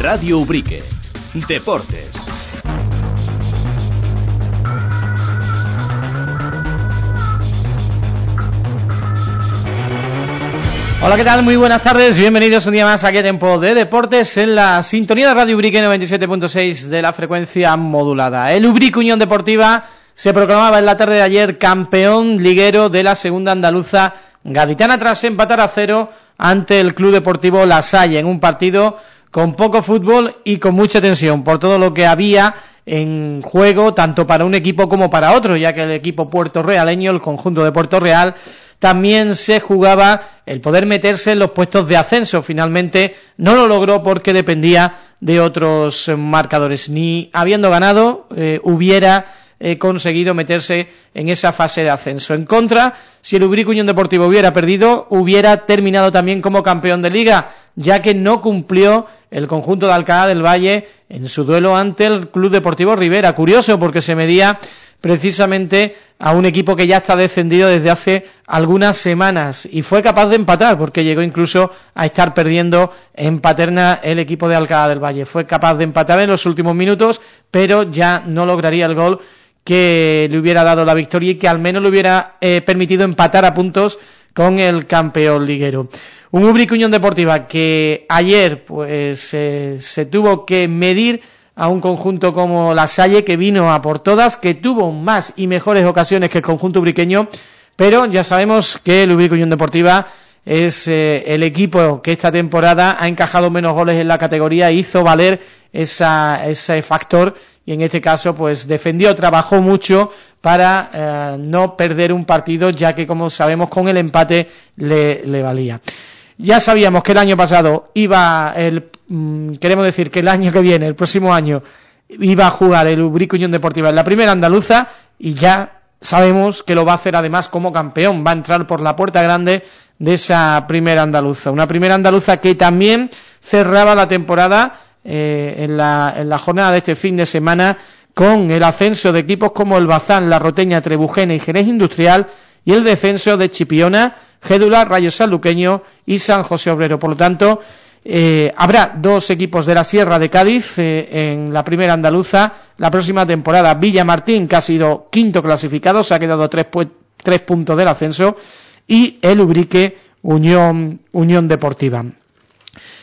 Radio Ubrique. Deportes. Hola, ¿qué tal? Muy buenas tardes, bienvenidos un día más aquí a Tiempo de Deportes en la sintonía de Radio Ubrique 97.6 de la frecuencia modulada. El Ubrique Unión Deportiva se proclamaba en la tarde de ayer campeón liguero de la segunda andaluza gaditana tras empatar a cero ante el Club Deportivo La Salle en un partido con poco fútbol y con mucha tensión por todo lo que había en juego tanto para un equipo como para otro, ya que el equipo puertorrealeño, el conjunto de Puerto Real, también se jugaba el poder meterse en los puestos de ascenso. Finalmente no lo logró porque dependía de otros marcadores. Ni habiendo ganado eh, hubiera eh, conseguido meterse en esa fase de ascenso. En contra, si el Ubrico Unión Deportivo hubiera perdido, hubiera terminado también como campeón de Liga, ya que no cumplió el conjunto de Alcalá del Valle en su duelo ante el Club Deportivo Rivera. Curioso, porque se medía precisamente a un equipo que ya está descendido desde hace algunas semanas y fue capaz de empatar porque llegó incluso a estar perdiendo en Paterna el equipo de Alcalá del Valle. Fue capaz de empatar en los últimos minutos, pero ya no lograría el gol que le hubiera dado la victoria y que al menos le hubiera eh, permitido empatar a puntos con el campeón liguero. Un Ubrique Unión Deportiva que ayer pues eh, se tuvo que medir a un conjunto como La Salle que vino a por todas, que tuvo más y mejores ocasiones que el conjunto ubriqueño, pero ya sabemos que el Ubrique Unión Deportiva es eh, el equipo que esta temporada ha encajado menos goles en la categoría hizo valer esa, ese factor y en este caso pues defendió, trabajó mucho para eh, no perder un partido ya que como sabemos con el empate le, le valía. Ya sabíamos que el año pasado iba, el mm, queremos decir que el año que viene, el próximo año, iba a jugar el Ubrico Unión Deportiva en la primera andaluza y ya sabemos que lo va a hacer además como campeón, va a entrar por la puerta grande de esa primera andaluza. Una primera andaluza que también cerraba la temporada eh, en, la, en la jornada de este fin de semana con el ascenso de equipos como el Bazán, La Roteña, Trebujena y Jerez Industrial y el descenso de Chipiona, Gédula, Rayo Sanluqueño y San José Obrero. Por lo tanto, eh, habrá dos equipos de la Sierra de Cádiz eh, en la primera andaluza. La próxima temporada, Villa Martín, que ha sido quinto clasificado, se ha quedado tres, tres puntos del ascenso, y el Ubrique Unión, Unión Deportiva.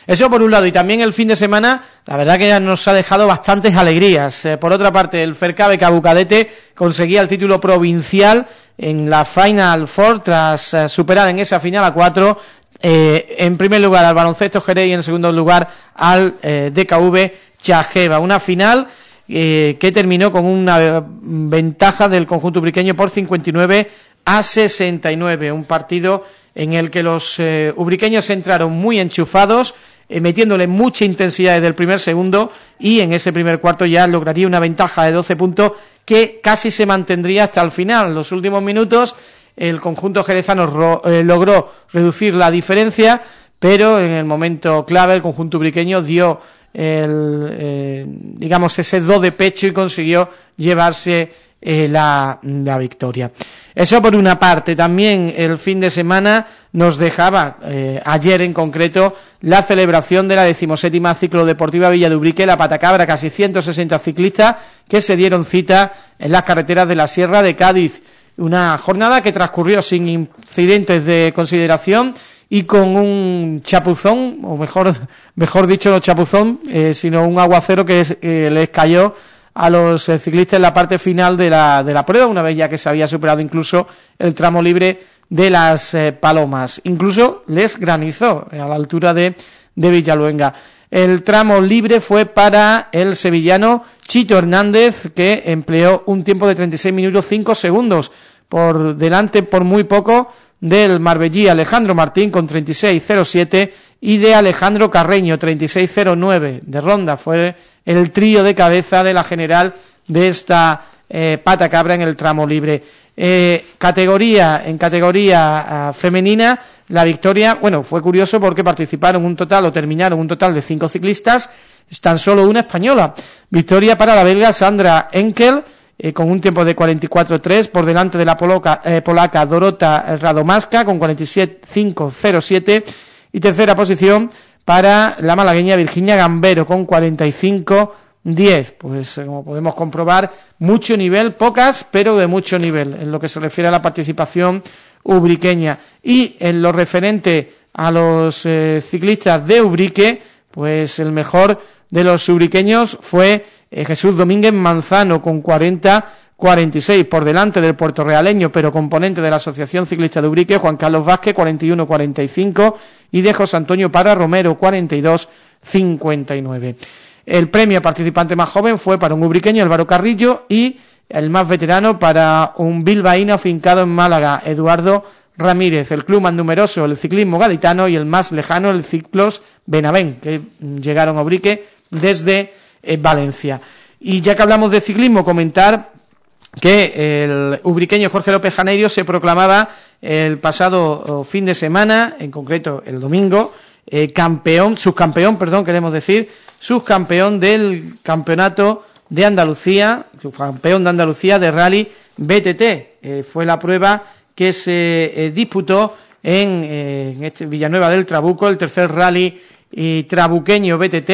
Eso por un lado, y también el fin de semana, la verdad que ya nos ha dejado bastantes alegrías. Eh, por otra parte, el Fercabe Cabucadete conseguía el título provincial en la Final Four tras eh, superar en esa final a cuatro, eh, en primer lugar al baloncesto Jerez y en segundo lugar al DKV Chajeva. Una final que terminó con una ventaja del conjunto ubriqueño por 59 a 69. Un partido en el que los ubriqueños entraron muy enchufados, eh, metiéndole mucha intensidad desde el primer segundo y en ese primer cuarto ya lograría una ventaja de 12 puntos que casi se mantendría hasta el final. Los últimos minutos el conjunto jerezano eh, logró reducir la diferencia, pero en el momento clave el conjunto ubriqueño dio el, eh, digamos ese do de pecho y consiguió llevarse eh, la, la, victoria. Eso por una parte. También el fin de semana nos dejaba, eh, ayer en concreto, la celebración de la decimoséptima ciclo deportiva Villa de Ubrique, la Patacabra, casi 160 ciclistas que se dieron cita en las carreteras de la Sierra de Cádiz. Una jornada que transcurrió sin incidentes de consideración y con un chapuzón, o mejor, mejor dicho no chapuzón, eh, sino un aguacero que eh, les cayó a los eh, ciclistas en la parte final de la, de la prueba, una vez ya que se había superado incluso el tramo libre de las eh, Palomas. Incluso les granizó a la altura de, de Villaluenga. El tramo libre fue para el sevillano Chito Hernández, que empleó un tiempo de 36 minutos 5 segundos por delante por muy poco del Marbellí Alejandro Martín con 36.07 y de Alejandro Carreño 36.09 de ronda. Fue el trío de cabeza de la general de esta eh, pata cabra en el tramo libre. Eh, categoría En categoría ah, femenina, la victoria, bueno, fue curioso porque participaron un total o terminaron un total de cinco ciclistas, tan solo una española. Victoria para la belga Sandra Enkel, eh, con un tiempo de 44-3 por delante de la polaca, eh, polaca Dorota Radomaska con 47-5-0-7 y tercera posición para la malagueña Virginia Gambero con 45-10. Pues como podemos comprobar, mucho nivel, pocas, pero de mucho nivel en lo que se refiere a la participación ubriqueña. Y en lo referente a los eh, ciclistas de Ubrique, pues el mejor de los ubriqueños fue eh, Jesús Domínguez Manzano con 40-46 por delante del puertorrealeño, pero componente de la Asociación Ciclista de Ubrique, Juan Carlos Vázquez 41-45 y de José Antonio Para Romero 42-59. El premio participante más joven fue para un ubriqueño, Álvaro Carrillo, y el más veterano para un bilbaíno afincado en Málaga, Eduardo Ramírez, el club más numeroso, el ciclismo gaditano, y el más lejano, el Ciclos Benavén, que llegaron a Ubrique desde eh, Valencia. Y ya que hablamos de ciclismo, comentar que el ubriqueño Jorge López Janeiro se proclamaba el pasado fin de semana, en concreto el domingo, eh, campeón, subcampeón, perdón, queremos decir, subcampeón del campeonato de Andalucía, subcampeón de Andalucía de rally BTT. Eh, fue la prueba que se eh, disputó en, este Villanueva del Trabuco, el tercer rally trabuqueño BTT,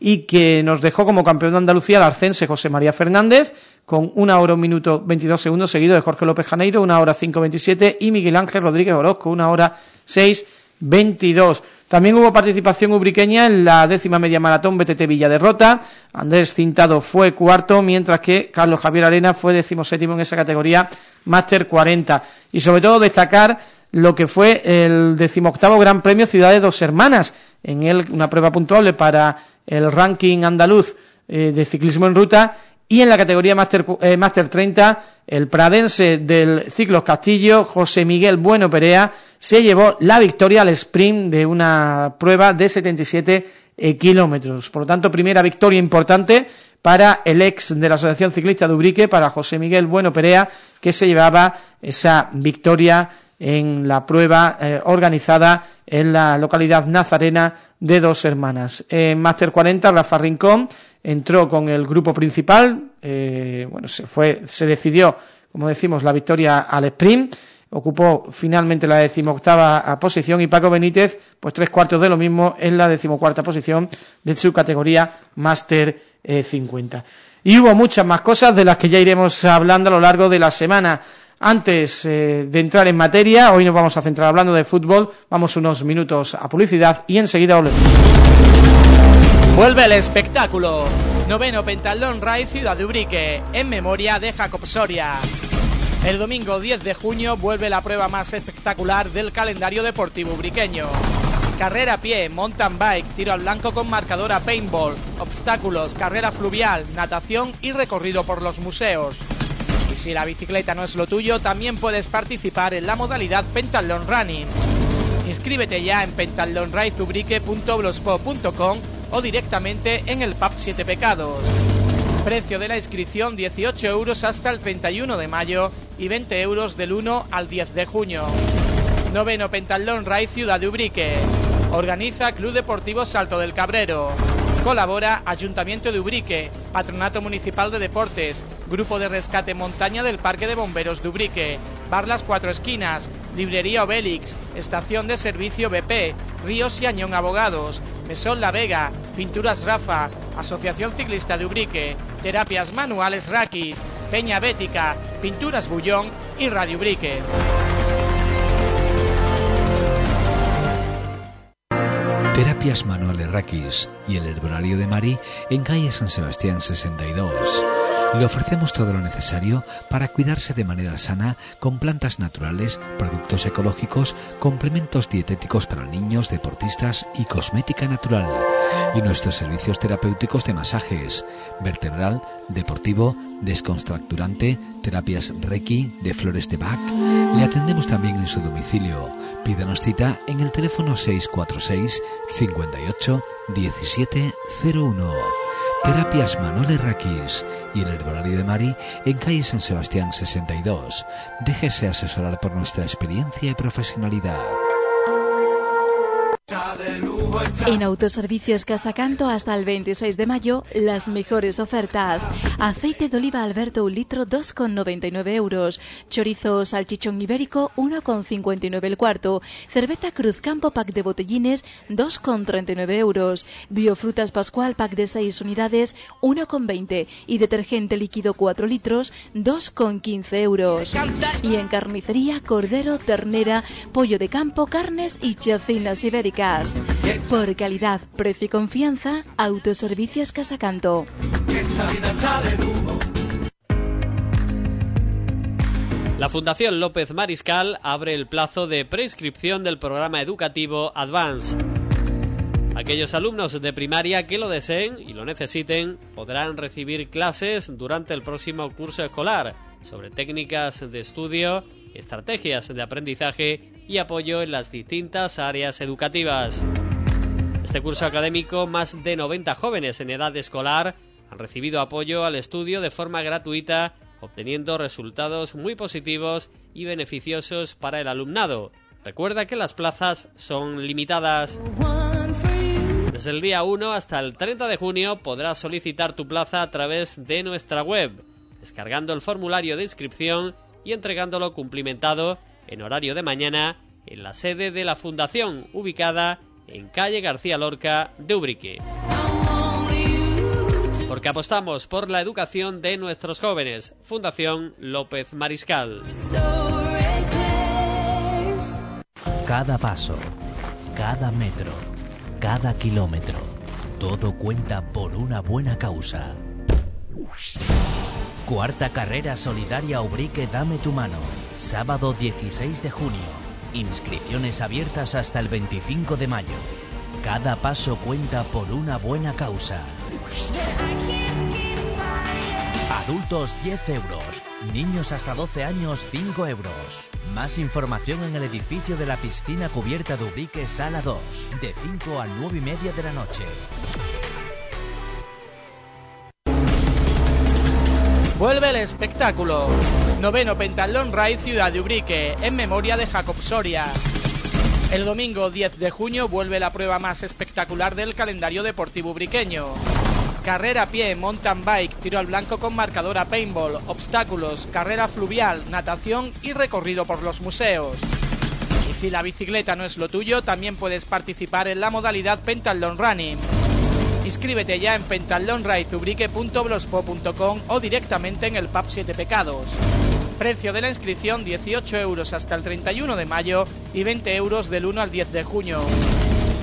y que nos dejó como campeón de Andalucía el arcense José María Fernández, con una hora, un minuto, 22 segundos, seguido de Jorge López Janeiro, una hora, 5.27, y Miguel Ángel Rodríguez Orozco, una hora, 6.22. También hubo participación ubriqueña en la décima media maratón BTT Villa Derrota. Andrés Cintado fue cuarto, mientras que Carlos Javier Arena fue decimoséptimo en esa categoría Máster 40. Y sobre todo destacar lo que fue el decimoctavo Gran Premio Ciudad de Dos Hermanas. En él una prueba puntuable para el ranking andaluz eh, de ciclismo en ruta y en la categoría Master, eh, Master 30, el pradense del Ciclos Castillo, José Miguel Bueno Perea, se llevó la victoria al sprint de una prueba de 77 eh, kilómetros. Por lo tanto, primera victoria importante para el ex de la Asociación Ciclista de Ubrique, para José Miguel Bueno Perea, que se llevaba esa victoria en la prueba eh, organizada en la localidad nazarena de Dos Hermanas. En Master 40, Rafa Rincón entró con el grupo principal, eh, bueno, se fue, se decidió, como decimos, la victoria al sprint, ocupó finalmente la decimoctava posición y Paco Benítez, pues tres cuartos de lo mismo en la decimocuarta posición de su categoría Master 50. Eh, y hubo muchas más cosas de las que ya iremos hablando a lo largo de la semana. Antes eh, de entrar en materia, hoy nos vamos a centrar hablando de fútbol, vamos unos minutos a publicidad y enseguida volvemos. Vuelve el espectáculo. Noveno Pentalón Ray Ciudad de Ubrique, en memoria de Jacob Soria. El domingo 10 de junio vuelve la prueba más espectacular del calendario deportivo ubriqueño. Carrera a pie, mountain bike, tiro al blanco con marcadora paintball, obstáculos, carrera fluvial, natación y recorrido por los museos. Y si la bicicleta no es lo tuyo, también puedes participar en la modalidad Pentalon Running. Inscríbete ya en pentalonraizubrique.blogspot.com o directamente en el PUB 7 Pecados. Precio de la inscripción 18 euros hasta el 31 de mayo y 20 euros del 1 al 10 de junio. Noveno Pentalón Ride Ciudad de Ubrique. Organiza Club Deportivo Salto del Cabrero. Colabora Ayuntamiento de Ubrique, Patronato Municipal de Deportes, Grupo de Rescate Montaña del Parque de Bomberos de Ubrique, Bar Las Cuatro Esquinas, Librería Obélix, Estación de Servicio BP, Ríos y Añón Abogados, Mesón La Vega, Pinturas Rafa, Asociación Ciclista de Ubrique, Terapias Manuales Raquis, Peña Bética, Pinturas Bullón y Radio Ubrique. Terapias Manuales Raquis y el Herbolario de Mari en calle San Sebastián 62. Le ofrecemos todo lo necesario para cuidarse de manera sana con plantas naturales, productos ecológicos, complementos dietéticos para niños, deportistas y cosmética natural. Y nuestros servicios terapéuticos de masajes, vertebral, deportivo, descontracturante, terapias Reiki, de flores de Bach. Le atendemos también en su domicilio. Pídanos cita en el teléfono 646 58 1701. Terapias Manuel Raquis y el Herbolario de Mari en calle San Sebastián 62. Déjese asesorar por nuestra experiencia y profesionalidad. En Autoservicios Casacanto hasta el 26 de mayo, las mejores ofertas. Aceite de oliva Alberto un litro 2,99 euros. Chorizo salchichón ibérico 1,59 el cuarto. Cerveza Cruz Campo pack de botellines 2,39 euros. Biofrutas Pascual pack de 6 unidades 1,20 y detergente líquido 4 litros 2,15 euros. Y en carnicería cordero, ternera, pollo de campo, carnes y chacinas ibéricas. Por calidad, precio y confianza, Autoservicios Casacanto. La Fundación López Mariscal abre el plazo de prescripción del programa educativo Advance. Aquellos alumnos de primaria que lo deseen y lo necesiten podrán recibir clases durante el próximo curso escolar sobre técnicas de estudio, estrategias de aprendizaje y apoyo en las distintas áreas educativas. Este curso académico, más de 90 jóvenes en edad escolar han recibido apoyo al estudio de forma gratuita, obteniendo resultados muy positivos y beneficiosos para el alumnado. Recuerda que las plazas son limitadas. Desde el día 1 hasta el 30 de junio podrás solicitar tu plaza a través de nuestra web, descargando el formulario de inscripción y entregándolo cumplimentado en horario de mañana en la sede de la Fundación, ubicada en calle García Lorca de Ubrique. Porque apostamos por la educación de nuestros jóvenes. Fundación López Mariscal. Cada paso, cada metro, cada kilómetro, todo cuenta por una buena causa. Cuarta carrera solidaria Ubrique Dame tu mano, sábado 16 de junio. Inscripciones abiertas hasta el 25 de mayo. Cada paso cuenta por una buena causa. Adultos 10 euros. Niños hasta 12 años 5 euros. Más información en el edificio de la piscina cubierta de Ubrique Sala 2, de 5 a 9 y media de la noche. Vuelve el espectáculo. Noveno Pentalón Ride Ciudad de Ubrique, en memoria de Jacob Soria. El domingo 10 de junio vuelve la prueba más espectacular del calendario deportivo ubriqueño. Carrera a pie, mountain bike, tiro al blanco con marcadora paintball, obstáculos, carrera fluvial, natación y recorrido por los museos. Y si la bicicleta no es lo tuyo, también puedes participar en la modalidad Pentalón Running. Inscríbete ya en pentalonraizubrique.blogspot.com o directamente en el PAP 7 Pecados. Precio de la inscripción 18 euros hasta el 31 de mayo y 20 euros del 1 al 10 de junio.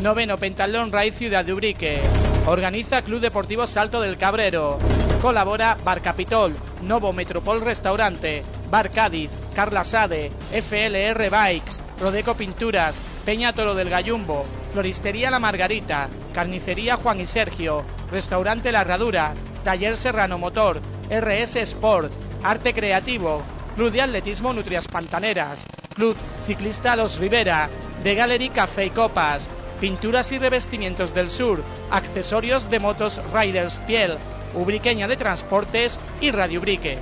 Noveno Pentalón Ride Ciudad de Ubrique. Organiza Club Deportivo Salto del Cabrero. Colabora Bar Capitol, Novo Metropol Restaurante, Bar Cádiz, Carla Sade, FLR Bikes, Rodeco Pinturas, Peña Toro del Gallumbo, Floristería La Margarita, Carnicería Juan y Sergio, Restaurante La Herradura, Taller Serrano Motor, RS Sport, Arte Creativo, Club de Atletismo Nutrias Pantaneras, Club Ciclista Los Rivera, The Gallery Café y Copas, Pinturas y Revestimientos del Sur, Accesorios de Motos Riders Piel, Ubriqueña de Transportes y Radio Ubrique.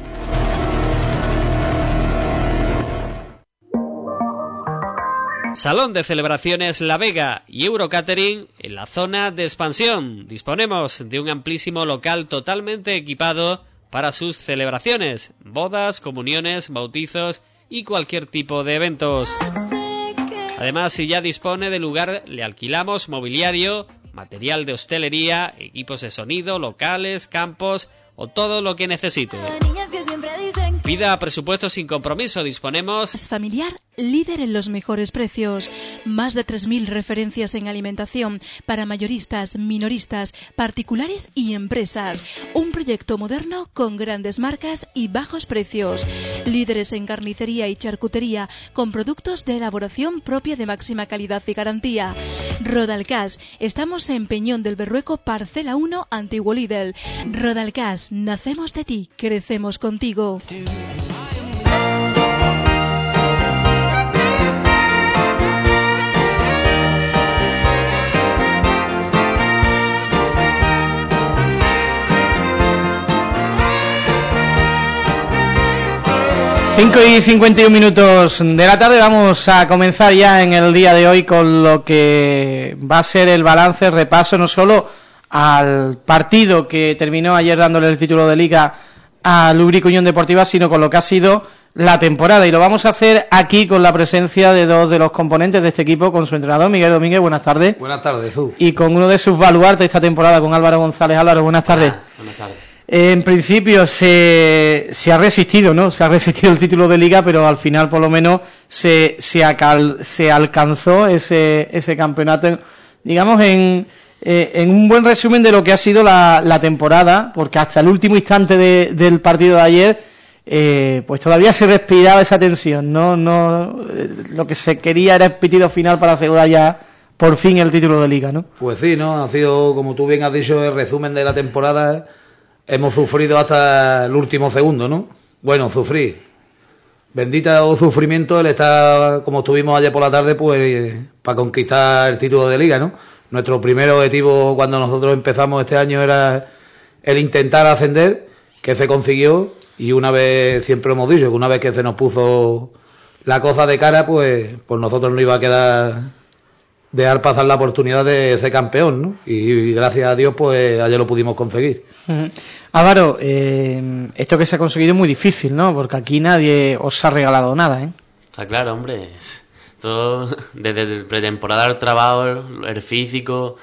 Salón de celebraciones La Vega y Eurocatering en la zona de expansión. Disponemos de un amplísimo local totalmente equipado para sus celebraciones, bodas, comuniones, bautizos y cualquier tipo de eventos. Además, si ya dispone de lugar, le alquilamos mobiliario, material de hostelería, equipos de sonido, locales, campos o todo lo que necesite. Pida presupuesto sin compromiso. Disponemos. Es familiar, líder en los mejores precios. Más de 3.000 referencias en alimentación para mayoristas, minoristas, particulares y empresas. Un proyecto moderno con grandes marcas y bajos precios. Líderes en carnicería y charcutería con productos de elaboración propia de máxima calidad y garantía. Rodalcas. Estamos en Peñón del Berrueco, Parcela 1, Antiguo Lidl. Rodalcas. Nacemos de ti, crecemos contigo. 5 y 51 minutos de la tarde vamos a comenzar ya en el día de hoy con lo que va a ser el balance, repaso no solo al partido que terminó ayer dándole el título de Liga a Lubric Unión Deportiva, sino con lo que ha sido la temporada. Y lo vamos a hacer aquí con la presencia de dos de los componentes de este equipo, con su entrenador, Miguel Domínguez, buenas tardes. Buenas tardes, Zu. Y con uno de sus baluartes esta temporada, con Álvaro González. Álvaro, buenas tardes. buenas tardes. En principio se, se ha resistido, ¿no? Se ha resistido el título de Liga, pero al final por lo menos se, se, se alcanzó ese, ese campeonato, digamos, en, eh, en un buen resumen de lo que ha sido la, temporada, porque hasta el último instante de, del partido de ayer, eh, pues todavía se respiraba esa tensión, ¿no? no eh, Lo que se quería era el pitido final para asegurar ya por fin el título de Liga, ¿no? Pues sí, ¿no? Ha sido, como tú bien has dicho, el resumen de la temporada hemos sufrido hasta el último segundo, ¿no? Bueno, sufrir. Bendita o sufrimiento el estar, como estuvimos ayer por la tarde, pues para conquistar el título de liga, ¿no? Nuestro primer objetivo cuando nosotros empezamos este año era el intentar ascender, que se consiguió, y una vez, siempre hemos dicho, que una vez que se nos puso la cosa de cara, pues, pues nosotros no iba a quedar dejar pasar la oportunidad de ser campeón, ¿no? Y, gracias a Dios, pues ayer lo pudimos conseguir. Álvaro, eh, esto que se ha conseguido es muy difícil, ¿no? Porque aquí nadie os ha regalado nada, ¿eh? Está claro, hombre. Todo desde pretemporada el trabajo, el físico,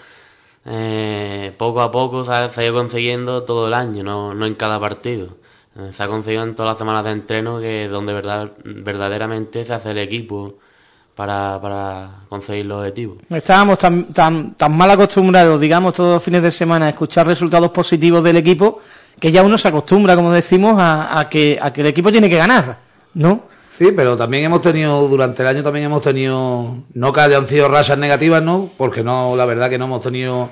eh, poco a poco se ha, ido consiguiendo todo el año, no, no en cada partido. Eh, se ha conseguido en todas las semanas de entreno que donde verdad, verdaderamente se hace el equipo para, para conseguir los objetivos. Estábamos tan, tan, tan mal acostumbrados, digamos, todos los fines de semana a escuchar resultados positivos del equipo, que ya uno se acostumbra, como decimos, a, que, a que el equipo tiene que ganar, ¿no? Sí, pero también hemos tenido, durante el año también hemos tenido, no que hayan sido rachas negativas, ¿no? Porque no, la verdad que no hemos tenido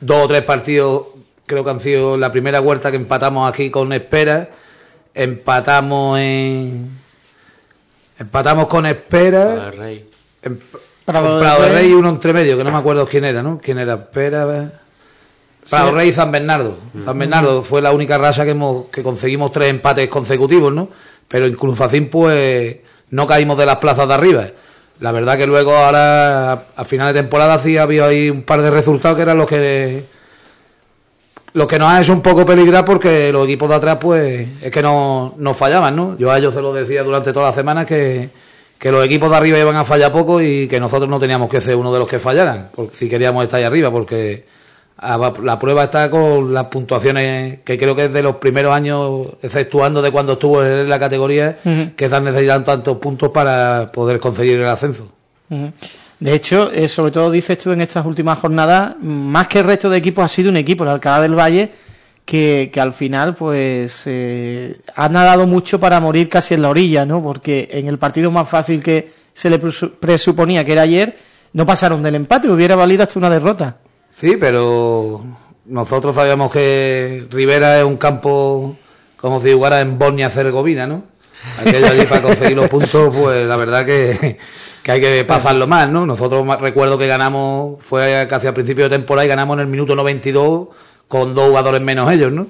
dos o tres partidos, creo que han sido la primera vuelta que empatamos aquí con Espera, empatamos en Empatamos con Espera. Prado del Rey. En, Prado, del Rey y uno entre medio, que no me acuerdo quién era, ¿no? ¿Quién era? Espera. Prado Rey y San Bernardo. San Bernardo fue la única raza que, hemos, que conseguimos tres empates consecutivos, ¿no? Pero incluso así, pues, no caímos de las plazas de arriba. La verdad que luego, ahora, a final de temporada, sí había ahí un par de resultados que eran los que lo que nos ha hecho un poco peligrar porque los equipos de atrás, pues, es que no, no fallaban, ¿no? Yo a ellos se lo decía durante toda la semana que, que los equipos de arriba iban a fallar poco y que nosotros no teníamos que ser uno de los que fallaran, si queríamos estar ahí arriba, porque la prueba está con las puntuaciones que creo que es de los primeros años, exceptuando de cuando estuvo en la categoría, que están necesitando tantos puntos para poder conseguir el ascenso. De hecho, eh, sobre todo dices tú en estas últimas jornadas, más que el resto de equipos ha sido un equipo, el Alcalá del Valle, que, que al final pues eh, ha nadado mucho para morir casi en la orilla, ¿no? Porque en el partido más fácil que se le presuponía, que era ayer, no pasaron del empate, hubiera valido hasta una derrota. Sí, pero nosotros sabíamos que Rivera es un campo como si jugara en Bosnia-Herzegovina, ¿no? Aquello allí para conseguir los puntos, pues la verdad que que hay que pasarlo más, ¿no? Nosotros recuerdo que ganamos, fue casi al principio de temporada y ganamos en el minuto 92 con dos jugadores menos ellos, ¿no?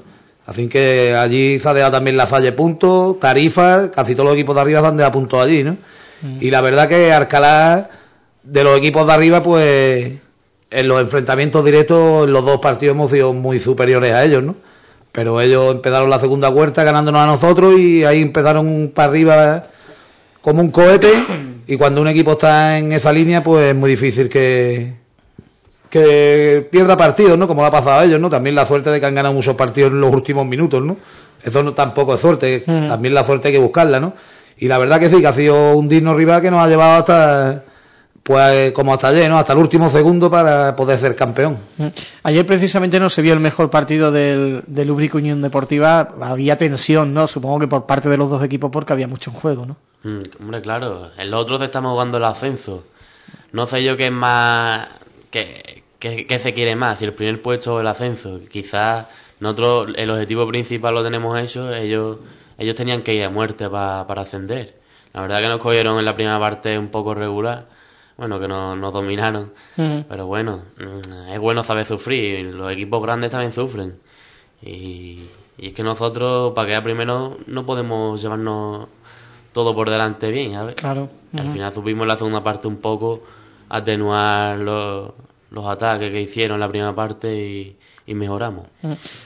Así que allí se ha dado también la Salle puntos, Tarifa, casi todos los equipos de arriba se han dado puntos allí, ¿no? Mm. Y la verdad que Arcalá, de los equipos de arriba, pues en los enfrentamientos directos, en los dos partidos hemos sido muy superiores a ellos, ¿no? Pero ellos empezaron la segunda vuelta ganándonos a nosotros y ahí empezaron para arriba como un cohete y cuando un equipo está en esa línea pues es muy difícil que que pierda partidos, ¿no? Como le ha pasado a ellos, ¿no? También la suerte de que han ganado muchos partidos en los últimos minutos, ¿no? Eso no, tampoco es suerte, mm. también la suerte hay que buscarla, ¿no? Y la verdad que sí, que ha sido un digno rival que nos ha llevado hasta pues como hasta ayer, ¿no? Hasta el último segundo para poder ser campeón. Mm. Ayer precisamente no se vio el mejor partido del, del Ubrico Unión Deportiva, había tensión, ¿no? Supongo que por parte de los dos equipos porque había mucho en juego, ¿no? Mm, hombre, claro, en los otros estamos jugando el ascenso. No sé yo qué es más, qué, qué, se quiere más, si el primer puesto o el ascenso. Quizás nosotros el objetivo principal lo tenemos hecho, ellos, ellos tenían que ir a muerte para ascender. La verdad que nos cogieron en la primera parte un poco regular, bueno, que nos, nos dominaron, pero bueno, mm, es bueno saber sufrir, los equipos grandes también sufren. Y, y es que nosotros, para quedar primero, no podemos llevarnos todo por delante bien, ¿sabes? Claro. Al final supimos en la segunda parte un poco atenuar los, los ataques que hicieron en la primera parte y, y mejoramos.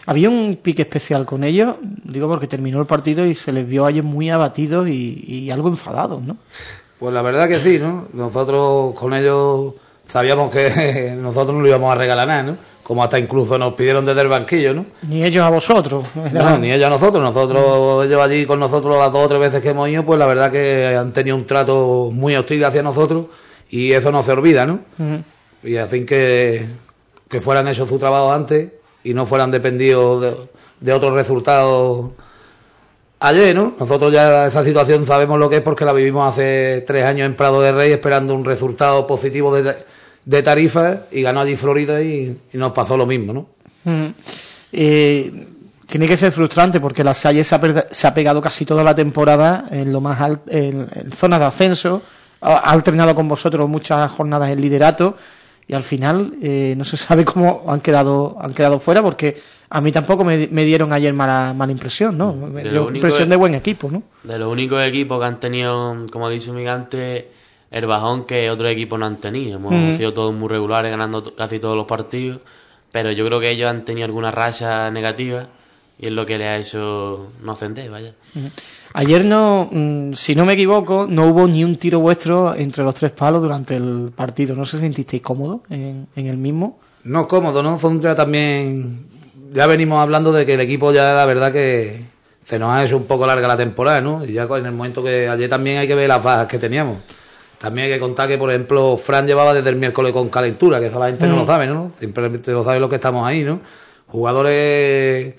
Había un pique especial con ellos, digo porque terminó el partido y se les vio ayer muy abatidos y, y algo enfadados, ¿no? Pues la verdad que sí, ¿no? Nosotros con ellos sabíamos que nosotros no lo íbamos a regalar nada, ¿no? Como hasta incluso nos pidieron desde el banquillo, ¿no? Ni ellos a vosotros. Era- No, ni ellos a nosotros. Nosotros, ellos allí con nosotros las dos o tres veces que hemos ido, pues la verdad que han tenido un trato muy hostil hacia nosotros y eso no se olvida, ¿no? Y a fin que, que fueran hecho su trabajo antes y no fueran dependidos de, de otros resultados ayer, ¿no? Nosotros ya esa situación sabemos lo que es porque la vivimos hace tres años en Prado de Rey esperando un resultado positivo de, de Tarifa y ganó allí Florida y, nos pasó lo mismo, ¿no? Ujú. Eh, tiene que ser frustrante porque la Salle se ha, se ha pegado casi toda la temporada en lo más alto, en, en zonas de ascenso, ha, ha alternado con vosotros muchas jornadas en liderato y al final eh, no se sabe cómo han quedado han quedado fuera porque a mí tampoco me, me dieron ayer mala, mala impresión, ¿no? Me dio único impresión es- de buen equipo, ¿no? De los únicos equipos que han tenido, como ha dicho Miguel antes, el bajón que otros equipos no han tenido. Hemos sido todos muy regulares, ganando casi todos los partidos, pero yo creo que ellos han tenido alguna racha negativa y es lo que les ha hecho no ascender, vaya. Ayer no, mm, si no me equivoco, no hubo ni un tiro vuestro entre los tres palos durante el partido. ¿No se sentisteis cómodos en, en el mismo? No cómodo, ¿no? Zondra también. Ya venimos hablando de que el equipo ya, la verdad, que se nos ha hecho un poco larga la temporada, ¿no? Y ya en el momento que ayer también hay que ver las bajas que teníamos. También hay que contar que, por ejemplo, Fran llevaba desde el miércoles con calentura, que eso la gente no Mm. lo sabe, ¿no? Simplemente lo sabe los que estamos ahí, ¿no? Jugadores.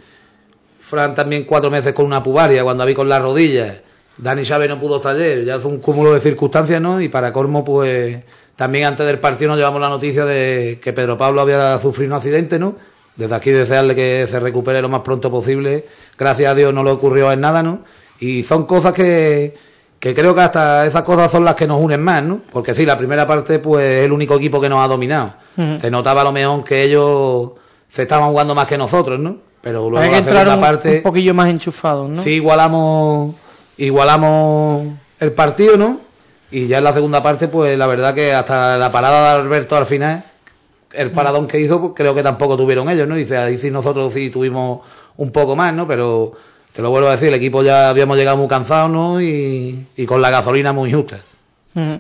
Fran también cuatro meses con una pubaria, cuando David con las rodillas. Dani Chávez no pudo estar ayer, ya fue un cúmulo de circunstancias, ¿no? Y para Cormo, pues también antes del partido nos llevamos la noticia de que Pedro Pablo había sufrido un accidente, ¿no? Desde aquí desearle que se recupere lo más pronto posible. Gracias a Dios no le ocurrió en nada, ¿no? Y son cosas que, que creo que hasta esas cosas son las que nos unen más, ¿no? Porque sí, la primera parte, pues es el único equipo que nos ha dominado. Se notaba a lo mejor que ellos se estaban jugando más que nosotros, ¿no? Pero luego Hay que la entrar segunda un, parte... un poquillo más enchufados, ¿no? Sí, igualamos, igualamos el partido, ¿no? Y ya en la segunda parte, pues la verdad que hasta la parada de Alberto al final, el paradón que hizo, pues creo que tampoco tuvieron ellos, ¿no? Dice, ahí sí nosotros sí tuvimos un poco más, ¿no? Pero te lo vuelvo a decir, el equipo ya habíamos llegado muy cansados, ¿no? Y, y con la gasolina muy justa. Ujú.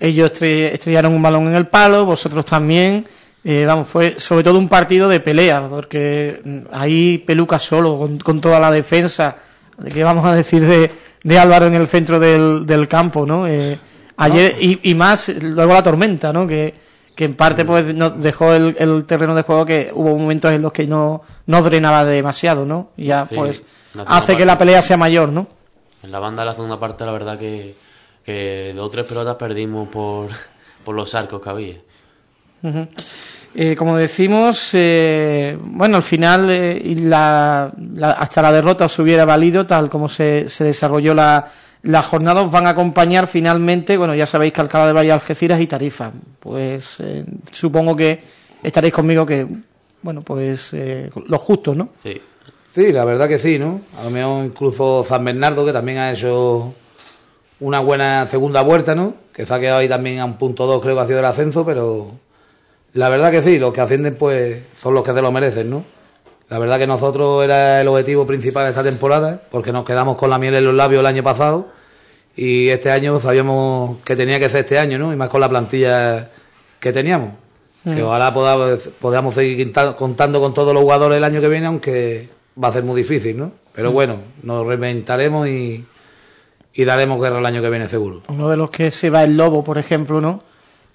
Ellos estre- estrellaron un balón en el palo, vosotros también. Eh, vamos, fue sobre todo un partido de pelea, porque mm, ahí Peluca solo, con, con toda la defensa, de qué vamos a decir de, de Álvaro en el centro del, del campo, ¿no? Eh, ayer, y, y más, luego la tormenta, ¿no? Que, que en parte pues nos dejó el, el terreno de juego que hubo momentos en los que no, no drenaba demasiado, ¿no? Y ya Sí, pues hace que la pelea sea mayor, ¿no? En la banda de la segunda parte, la verdad que, que dos o tres pelotas perdimos por, por los arcos que había. Eh, como decimos, eh, bueno, al final eh, y la- la- hasta la derrota os hubiera valido, tal como se, se desarrolló la, la jornada, os van a acompañar finalmente, bueno, ya sabéis que Alcalá de Valle, Algeciras y Tarifa. Pues eh, supongo que estaréis conmigo que, bueno, pues eh, lo justo, ¿no? Sí. Sí, la verdad que sí, ¿no? A lo mejor incluso San Bernardo, que también ha hecho una buena segunda vuelta, ¿no? Que se ha quedado ahí también a un punto dos, creo que ha sido el ascenso, pero la verdad que sí, los que ascienden pues son los que se lo merecen, ¿no? La verdad que nosotros era el objetivo principal de esta temporada, porque nos quedamos con la miel en los labios el año pasado y este año sabíamos que tenía que ser este año, ¿no? Y más con la plantilla que teníamos. Que ojalá podamos, podamos seguir contando con todos los jugadores el año que viene, aunque va a ser muy difícil, ¿no? Pero bueno, nos reinventaremos y, y daremos guerra el año que viene seguro. Uno de los que se va el Lobo, por ejemplo, ¿no?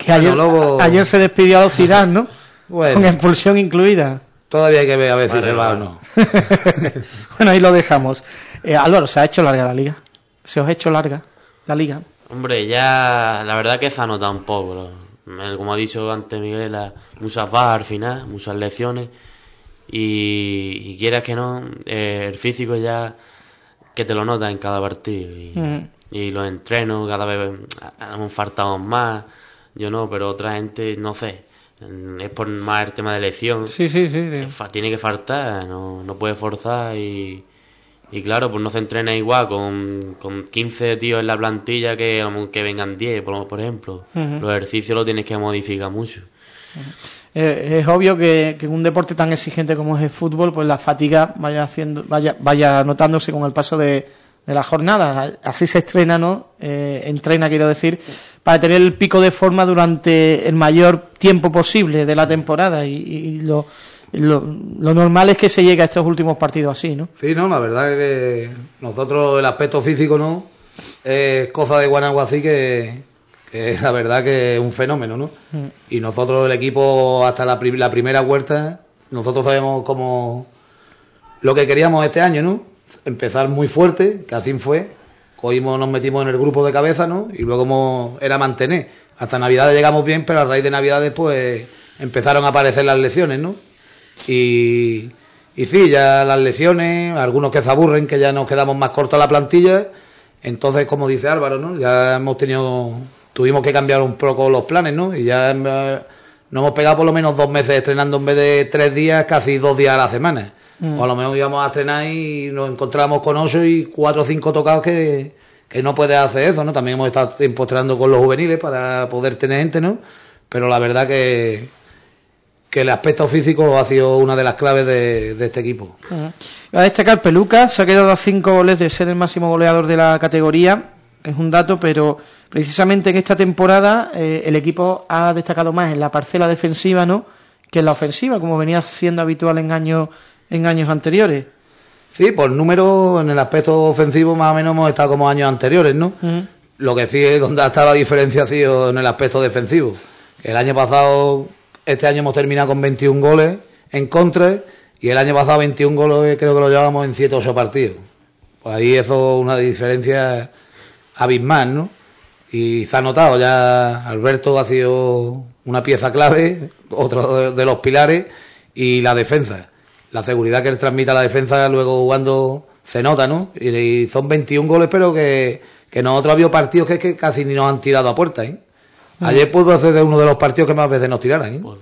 Que ayer, Lobo- a- ayer se despidió a los Zidane, ¿no? Bueno. Con expulsión incluida. Todavía hay que ver a ver si Vale, se va o vale. no. bueno, ahí lo dejamos. Eh, Álvaro, se ha hecho larga la liga. Se os ha hecho larga la liga. Hombre, ya la verdad que se ha notado un poco. lo- el- Como ha dicho antes Miguel, la- muchas bajas al final, muchas lesiones. Y, y quieras que no, eh, el físico ya que te lo nota en cada partido. Y, Ujú. y los entrenos cada vez hemos faltado más. Yo no, pero otra gente, no sé. Es por más el tema de lesión. Sí, sí, sí. tiene que faltar, no, no puede forzar y, Y claro, pues no se entrena igual con, con 15 tíos en la plantilla que, que vengan 10, por, por ejemplo. Los ejercicios los tienes que modificar mucho. Eh, es obvio que, que en un deporte tan exigente como es el fútbol, pues la fatiga vaya haciendo, vaya, vaya notándose con el paso de, de la jornada. Así se estrena, ¿no? Eh, entrena, quiero decir, para tener el pico de forma durante el mayor tiempo posible de la temporada y, y lo, lo, lo normal es que se llegue a estos últimos partidos así, ¿no? Sí, no, la verdad es que nosotros el aspecto físico, ¿no? Es cosa de Guanaguací que, que la verdad que es un fenómeno, ¿no? Y nosotros el equipo hasta la, la primera vuelta, nosotros sabemos cómo lo que queríamos este año, ¿no? Empezar muy fuerte, que así fue. Cogimos, nos metimos en el grupo de cabeza, ¿no? Y luego hemos- era mantener. Hasta Navidades llegamos bien, pero a raíz de Navidades, pues empezaron a aparecer las lecciones, ¿no? Y, y sí, ya las lecciones, algunos que se aburren, que ya nos quedamos más cortos la plantilla. Entonces, como dice Álvaro, ¿no? Ya hemos tenido, tuvimos que cambiar un poco los planes, ¿no? Y ya eh, nos hemos pegado por lo menos dos meses estrenando en vez de tres días, casi dos días a la semana. O a lo mejor íbamos a estrenar y nos encontramos con ocho y cuatro o cinco tocados que, que no puedes hacer eso, ¿no? También hemos estado tiempo estrenando con los juveniles para poder tener gente, ¿no? Pero la verdad que, que el aspecto físico ha sido una de las claves de, de este equipo. Va a destacar Peluca, se ha quedado a cinco goles de ser el máximo goleador de la categoría, es un dato, pero precisamente en esta temporada eh, el equipo ha destacado más en la parcela defensiva ¿no? que en la ofensiva, como venía siendo habitual en años, en años anteriores. Sí, por número, en el aspecto ofensivo más o menos hemos estado como años anteriores, ¿no? Lo que sí es donde está la diferencia ha sido en el aspecto defensivo. El año pasado, este año hemos terminado con 21 goles en contra y el año pasado 21 goles creo que lo llevábamos en 7 o 8 partidos. Pues ahí eso es una diferencia abismal, ¿no? Y se ha notado, ya Alberto ha sido una pieza clave, otro de los pilares, y la defensa. La seguridad que él transmite a la defensa luego jugando se nota, ¿no? Y, y son 21 goles, pero que, que nosotros ha habido partidos que, que casi ni nos han tirado a puerta, ¿eh? Ayer pudo ser de uno de los partidos que más veces nos tiraran, ¿eh? Pues.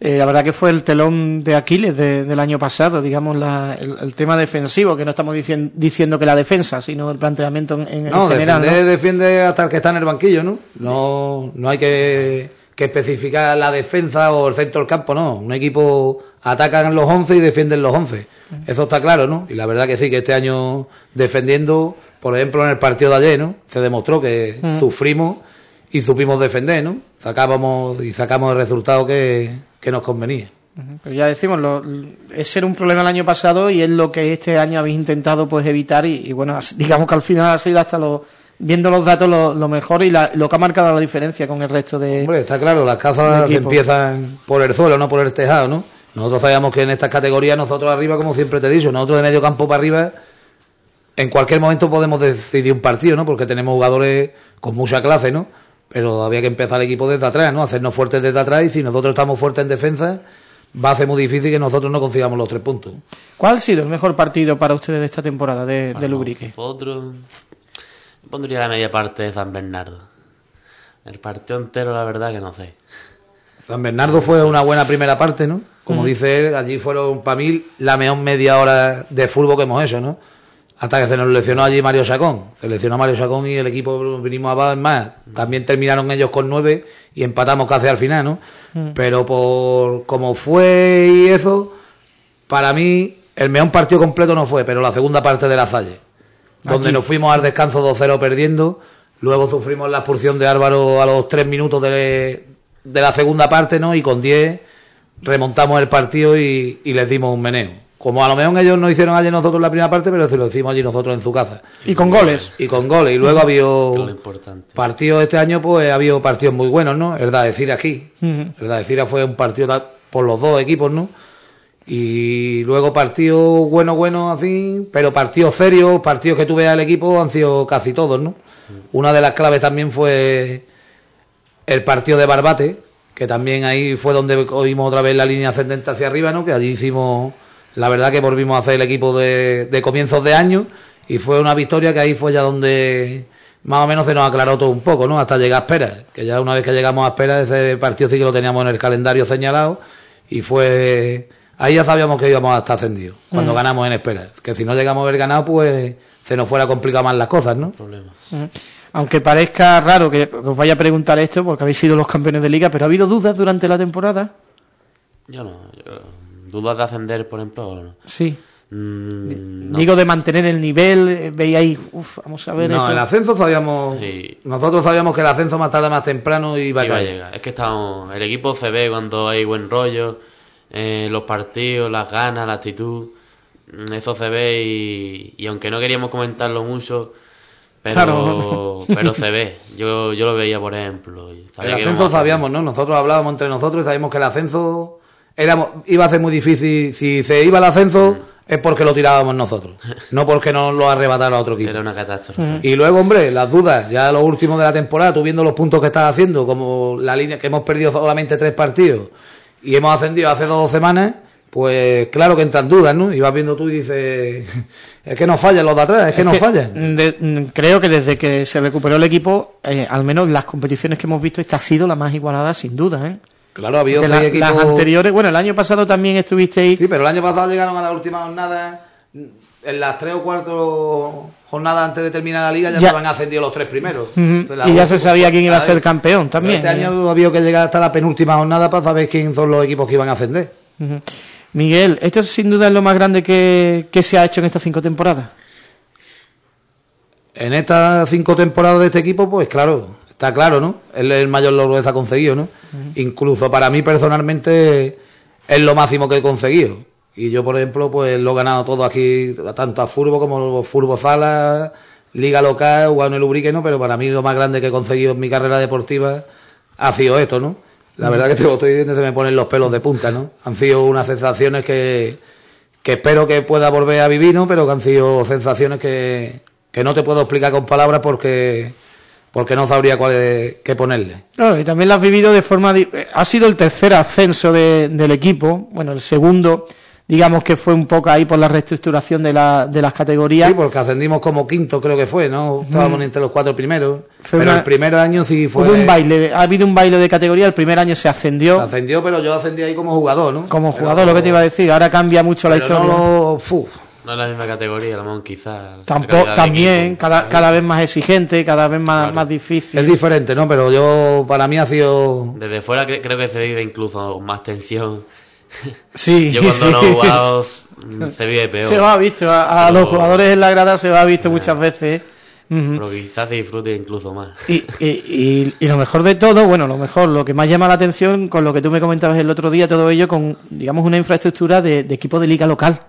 Eh, la verdad que fue el telón de Aquiles de- del año pasado, digamos, la- el, el tema defensivo, que no estamos dicien- diciendo que la defensa, sino el planteamiento en, en- No, general. defender, ¿no? defiende hasta el que está en el banquillo, ¿no? No, no hay que, que especificar la defensa o el centro del campo, no. Un equipo atacan los 11 y defienden los 11. Eso está claro, ¿no? Y la verdad que sí, que este año defendiendo, por ejemplo, en el partido de ayer, ¿no? Se demostró que sufrimos y supimos defender, ¿no? Sacábamos y sacamos el resultado que, que nos convenía. Pero ya decimos, lo, ese era un problema el año pasado y es lo que este año habéis intentado pues evitar y, y bueno, digamos que al final ha sido hasta lo, viendo los datos lo, lo mejor y la- lo que ha marcado la diferencia con el resto de... Hombre, está claro, las equipo. empiezan por el suelo, no por el tejado, ¿no? Nosotros sabíamos que en estas categorías, nosotros arriba, como siempre te he dicho, nosotros de medio campo para arriba, en cualquier momento podemos decidir un partido, ¿no? Porque tenemos jugadores con mucha clase, ¿no? Pero había que empezar el equipo desde atrás, ¿no? Hacernos fuertes desde atrás y si nosotros estamos fuertes en defensa, va a ser muy difícil que nosotros no consigamos los tres puntos. ¿Cuál ha sido el mejor partido para ustedes de esta temporada de, de Lubrique? Nosotros pondría la media parte de San Bernardo. El partido entero, la verdad que no sé. San Bernardo fue una buena primera parte, ¿no? Como dice él, allí fueron para mí la mejor media hora de fútbol que hemos hecho, ¿no? Hasta que se nos lesionó allí Mario Sacón. Se lesionó Mario Sacón y el equipo vinimos. Es más, también terminaron ellos con nueve y empatamos casi al final, ¿no? Pero por como fue y eso, para mí el mejor partido completo no fue, pero la segunda parte de la Salle. Donde Aquí. nos fuimos al descanso 2-0 perdiendo. Luego sufrimos la expulsión de Álvaro a los tres minutos de, de la segunda parte, ¿no? Y con 10 remontamos el partido y, y les dimos un meneo. Como a lo mejor ellos no hicieron ayer nosotros la primera parte, pero se lo hicimos allí nosotros en su casa. Y con goles. Y con goles. Y luego ha Que es lo habido importante. partidos este año, pues ha habido partidos muy buenos, ¿no? El de decir aquí. El de decir fue un partido por los dos equipos, ¿no? Y luego partidos buenos, buenos así, pero partidos serios, partidos que tú veas el equipo han sido casi todos, ¿no? Una de las claves también fue el partido de Barbate, que también ahí fue donde oímos otra vez la línea ascendente hacia arriba, ¿no? Que allí hicimos, la verdad que volvimos a hacer el equipo de, de comienzos de año y fue una victoria que ahí fue ya donde más o menos se nos aclaró todo un poco, ¿no? Hasta llegar a espera, que ya una vez que llegamos a espera, ese partido sí que lo teníamos en el calendario señalado y fue ahí ya sabíamos que íbamos a estar ascendidos, cuando ganamos en espera. Que si no llegamos a haber ganado, pues se nos fuera a complicar más las cosas, ¿no? Problemas. Aunque parezca raro que os vaya a preguntar esto, porque habéis sido los campeones de liga, pero ¿ha habido dudas durante la temporada? Yo no. yo- ¿Dudas de ascender, por ejemplo? No. Sí. Mm, no. Digo de mantener el nivel, eh, veíais, uff, vamos a ver No, esto. el ascenso sabíamos, Sí. nosotros sabíamos que el ascenso más tarde más temprano iba a Iba a llegar. Es que estamos, el equipo se ve cuando hay buen rollo, eh, los partidos, las ganas, la actitud, mm, eso se ve y, y aunque no queríamos comentarlo mucho, pero, Claro. pero se ve. Yo, yo lo veía, por ejemplo. y sabía El ascenso sabíamos, ¿no? Nosotros hablábamos entre nosotros y sabíamos que el ascenso éramos, iba a ser muy difícil. Si se iba al ascenso Mm. es porque lo tirábamos nosotros, no porque nos lo arrebatara a otro equipo. Era una catástrofe. Y luego, hombre, las dudas, ya lo último de la temporada, tú viendo los puntos que estás haciendo, como la línea que hemos perdido solamente tres partidos y hemos ascendido hace dos semanas, pues claro que entran dudas, ¿no? Y vas viendo tú y dices, es que nos fallan los de atrás, es que nos que, fallan. de- mm, creo que desde que se recuperó el equipo, eh, al menos las competiciones que hemos visto, esta ha sido la más igualada, sin duda. ¿eh? Claro, había la- equipos... las anteriores, bueno, el año pasado también estuvisteis. Sí, pero el año pasado llegaron a la última jornada, en las tres o cuatro jornadas antes de terminar la liga ya, Ya. se habían ascendido los tres primeros. Entonces, y ya se sabía quién iba a ser campeón también. Este eh. año había que llegar hasta la penúltima jornada para saber quién son los equipos que iban a ascender. Miguel, esto sin duda es lo más grande que, que se ha hecho en estas cinco temporadas. En estas cinco temporadas de este equipo, pues claro, está claro, ¿no? Es el mayor logro que se ha conseguido, ¿no? Incluso para mí personalmente es lo máximo que he conseguido. Y yo, por ejemplo, pues lo he ganado todo aquí, tanto a Furbo como Furbo Sala, Liga Local, jugado en el Ubrique, ¿no? Pero para mí lo más grande que he conseguido en mi carrera deportiva ha sido esto, ¿no? La verdad que te lo estoy diciendo, se me ponen los pelos de punta, ¿no? Han sido unas sensaciones que, que espero que pueda volver a vivir, ¿no? Pero que han sido sensaciones que, que no te puedo explicar con palabras porque, porque no sabría cuál es- qué ponerle. Claro, y también lo has vivido de forma... eh, Ha sido el tercer ascenso de- del equipo, bueno, el segundo, digamos que fue un poco ahí por la reestructuración de, la, de las categorías. Sí, porque ascendimos como quinto, creo que fue, ¿no? Estábamos entre los cuatro primeros. Fue pero una- el primer año sí fue. Hubo un baile, ha habido un baile de categoría, el primer año se ascendió Se ascendió, pero yo ascendí ahí como jugador, ¿no? como Pero- jugador, lo que te iba a decir, ahora cambia mucho la pero historia. no lo-. No es la misma categoría, a lo mejor quizás. Tampoco, también, cada, cada vez más exigente, cada vez más, Claro. más difícil. Es diferente, ¿no? Pero yo, para mí ha sido. Desde fuera cre- creo que se vive incluso más tensión. Sí, Yo cuando sí. no he jugado mm, se vive peor. Se lo ha visto, a, a Pero- los jugadores en la grada se lo ha visto muchas veces. Ujú. Pero quizás se disfrute incluso más. Y, y, y- y lo mejor de todo, bueno, lo mejor, lo que más llama la atención con lo que tú me comentabas el otro día, todo ello con, digamos, una infraestructura de, de equipo de liga local,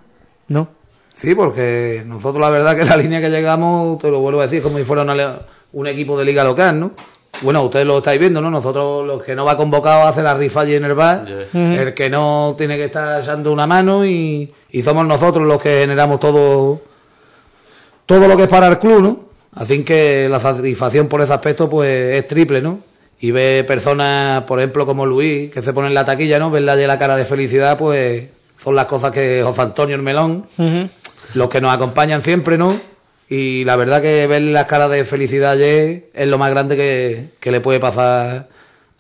¿no? Sí, porque nosotros la verdad que la línea que llegamos, te lo vuelvo a decir, como si fuera una- un equipo de liga local, ¿no? Bueno, ustedes lo estáis viendo, ¿no? Nosotros, los que no va convocado, hace la rifa allí en el bar, el que no tiene que estar echando una mano y, y somos nosotros los que generamos todo, todo lo que es para el club, ¿no? Así que la satisfacción por ese aspecto, pues, es triple, ¿no? Y ve personas, por ejemplo, como Luis, que se pone en la taquilla, ¿no? Verla de la cara de felicidad, pues, son las cosas que José Antonio el Melón, los que nos acompañan siempre, ¿no? Y la verdad que ver las caras de felicidad ayer es lo más grande que, que le puede pasar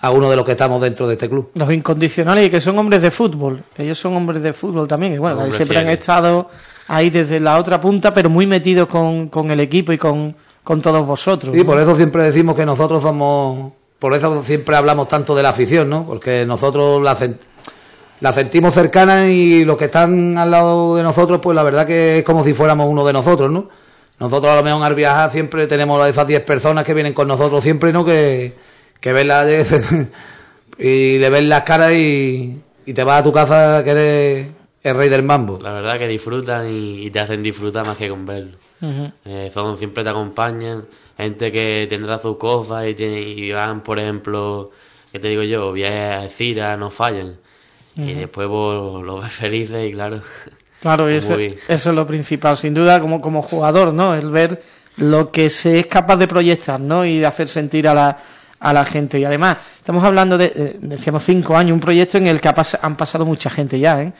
a uno de los que estamos dentro de este club. Los incondicionales y que son hombres de fútbol. Ellos son hombres de fútbol también. Y bueno, siempre han estado ahí desde la otra punta, pero muy metidos con, con el equipo y con, con todos vosotros. Sí, ¿no? por eso siempre decimos que nosotros somos, por eso siempre hablamos tanto de la afición, ¿no? Porque nosotros la sentimos cercana y los que están al lado de nosotros, pues la verdad que es como si fuéramos uno de nosotros, ¿no? Nosotros a lo mejor al viajar siempre tenemos a esas 10 personas que vienen con nosotros siempre, ¿no? Que, que ven la y le ven las caras y, y te vas a tu casa que eres el rey del mambo. La verdad que disfrutan y, y te hacen disfrutar más que con verlo. Eh, son, siempre te acompañan, gente que tendrá sus cosas y, tiene- y van, por ejemplo, que te digo yo, viajes a Cira, no fallan. Y después vos los ves felices y claro. Claro, eso, eso es lo principal, sin duda, como, como jugador, ¿no? El ver lo que se es capaz de proyectar, ¿no? Y de hacer sentir a la, a la gente. Y además, estamos hablando de, eh, decíamos, cinco años, un proyecto en el que ha pas- han pasado mucha gente ya, ¿eh?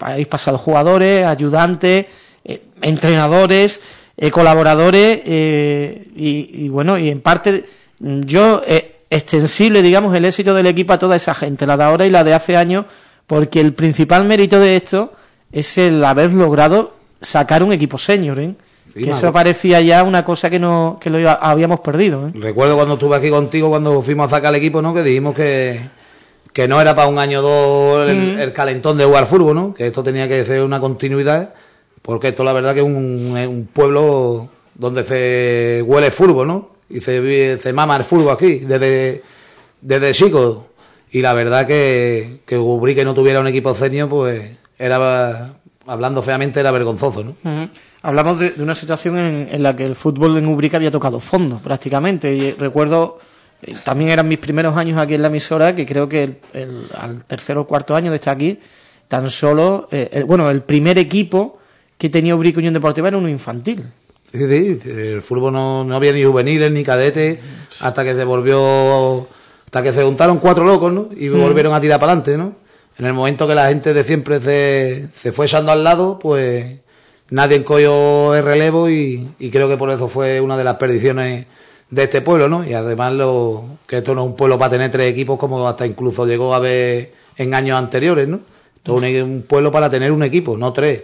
Habéis pasado jugadores, ayudantes, eh, entrenadores, eh, colaboradores, eh, y, y bueno, y en parte, yo, extensible, digamos, el éxito del equipo a toda esa gente, la de ahora y la de hace años, porque el principal mérito de esto es el haber logrado sacar un equipo senior, ¿eh? que eso parecía ya una cosa que no que lo habíamos perdido. ¿eh? Recuerdo cuando estuve aquí contigo, cuando fuimos a sacar el equipo, ¿no? que dijimos que, que no era para un año o dos el, mm. el, calentón de jugar fútbol, ¿no? que esto tenía que ser una continuidad, porque esto la verdad que es un, un pueblo donde se huele fútbol, ¿no? y se, se mama el fútbol aquí, desde, desde chico. Y la verdad que, que Ubrique no tuviera un equipo senior, pues era, hablando feamente, era vergonzoso, ¿no? Hablamos de, una situación en, la que el fútbol en Ubrique había tocado fondo, prácticamente. Y recuerdo, eh, también eran mis primeros años aquí en la emisora, que creo que el, al tercer o cuarto año de estar aquí, tan solo, eh, bueno, el primer equipo que tenía Ubrique Unión Deportiva era uno infantil. Sí, sí, el fútbol no, no había ni juveniles ni cadetes hasta que se volvió, hasta que se juntaron cuatro locos, ¿no? Y volvieron a tirar para adelante, ¿no? En el momento que la gente de siempre se, se fue echando al lado, pues nadie encolló el relevo y, creo que por eso fue una de las perdiciones de este pueblo, ¿no? Y además lo, que esto no es un pueblo para tener tres equipos como hasta incluso llegó a ver en años anteriores, ¿no? Esto es un pueblo para tener un equipo, no tres.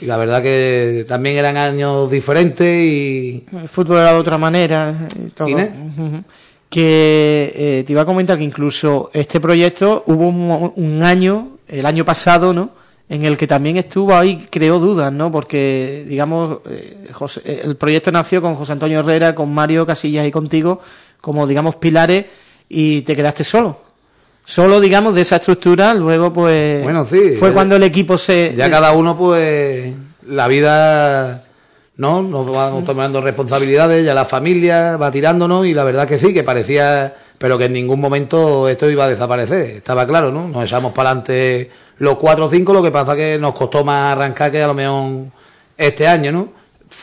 Y la verdad que también eran años diferentes y... El fútbol era de otra manera. Que eh, te iba a comentar que incluso este proyecto hubo un, año, el año pasado, ¿no? En el que también estuvo ahí, creó dudas, ¿no? Porque, digamos, eh, eh, el proyecto nació con José Antonio Herrera, con Mario Casillas y contigo, como, digamos, pilares, y te quedaste solo. Solo, digamos, de esa estructura, luego, pues. Bueno, sí. Fue cuando el equipo se. Ya cada uno, pues. La vida. ¿No? Nos vamos tomando responsabilidades, ya la familia va tirándonos, y la verdad que sí, que parecía. Pero que en ningún momento esto iba a desaparecer. Estaba claro, ¿no? Nos echamos para adelante los cuatro o cinco, lo que pasa que nos costó más arrancar que a lo mejor este año, ¿no?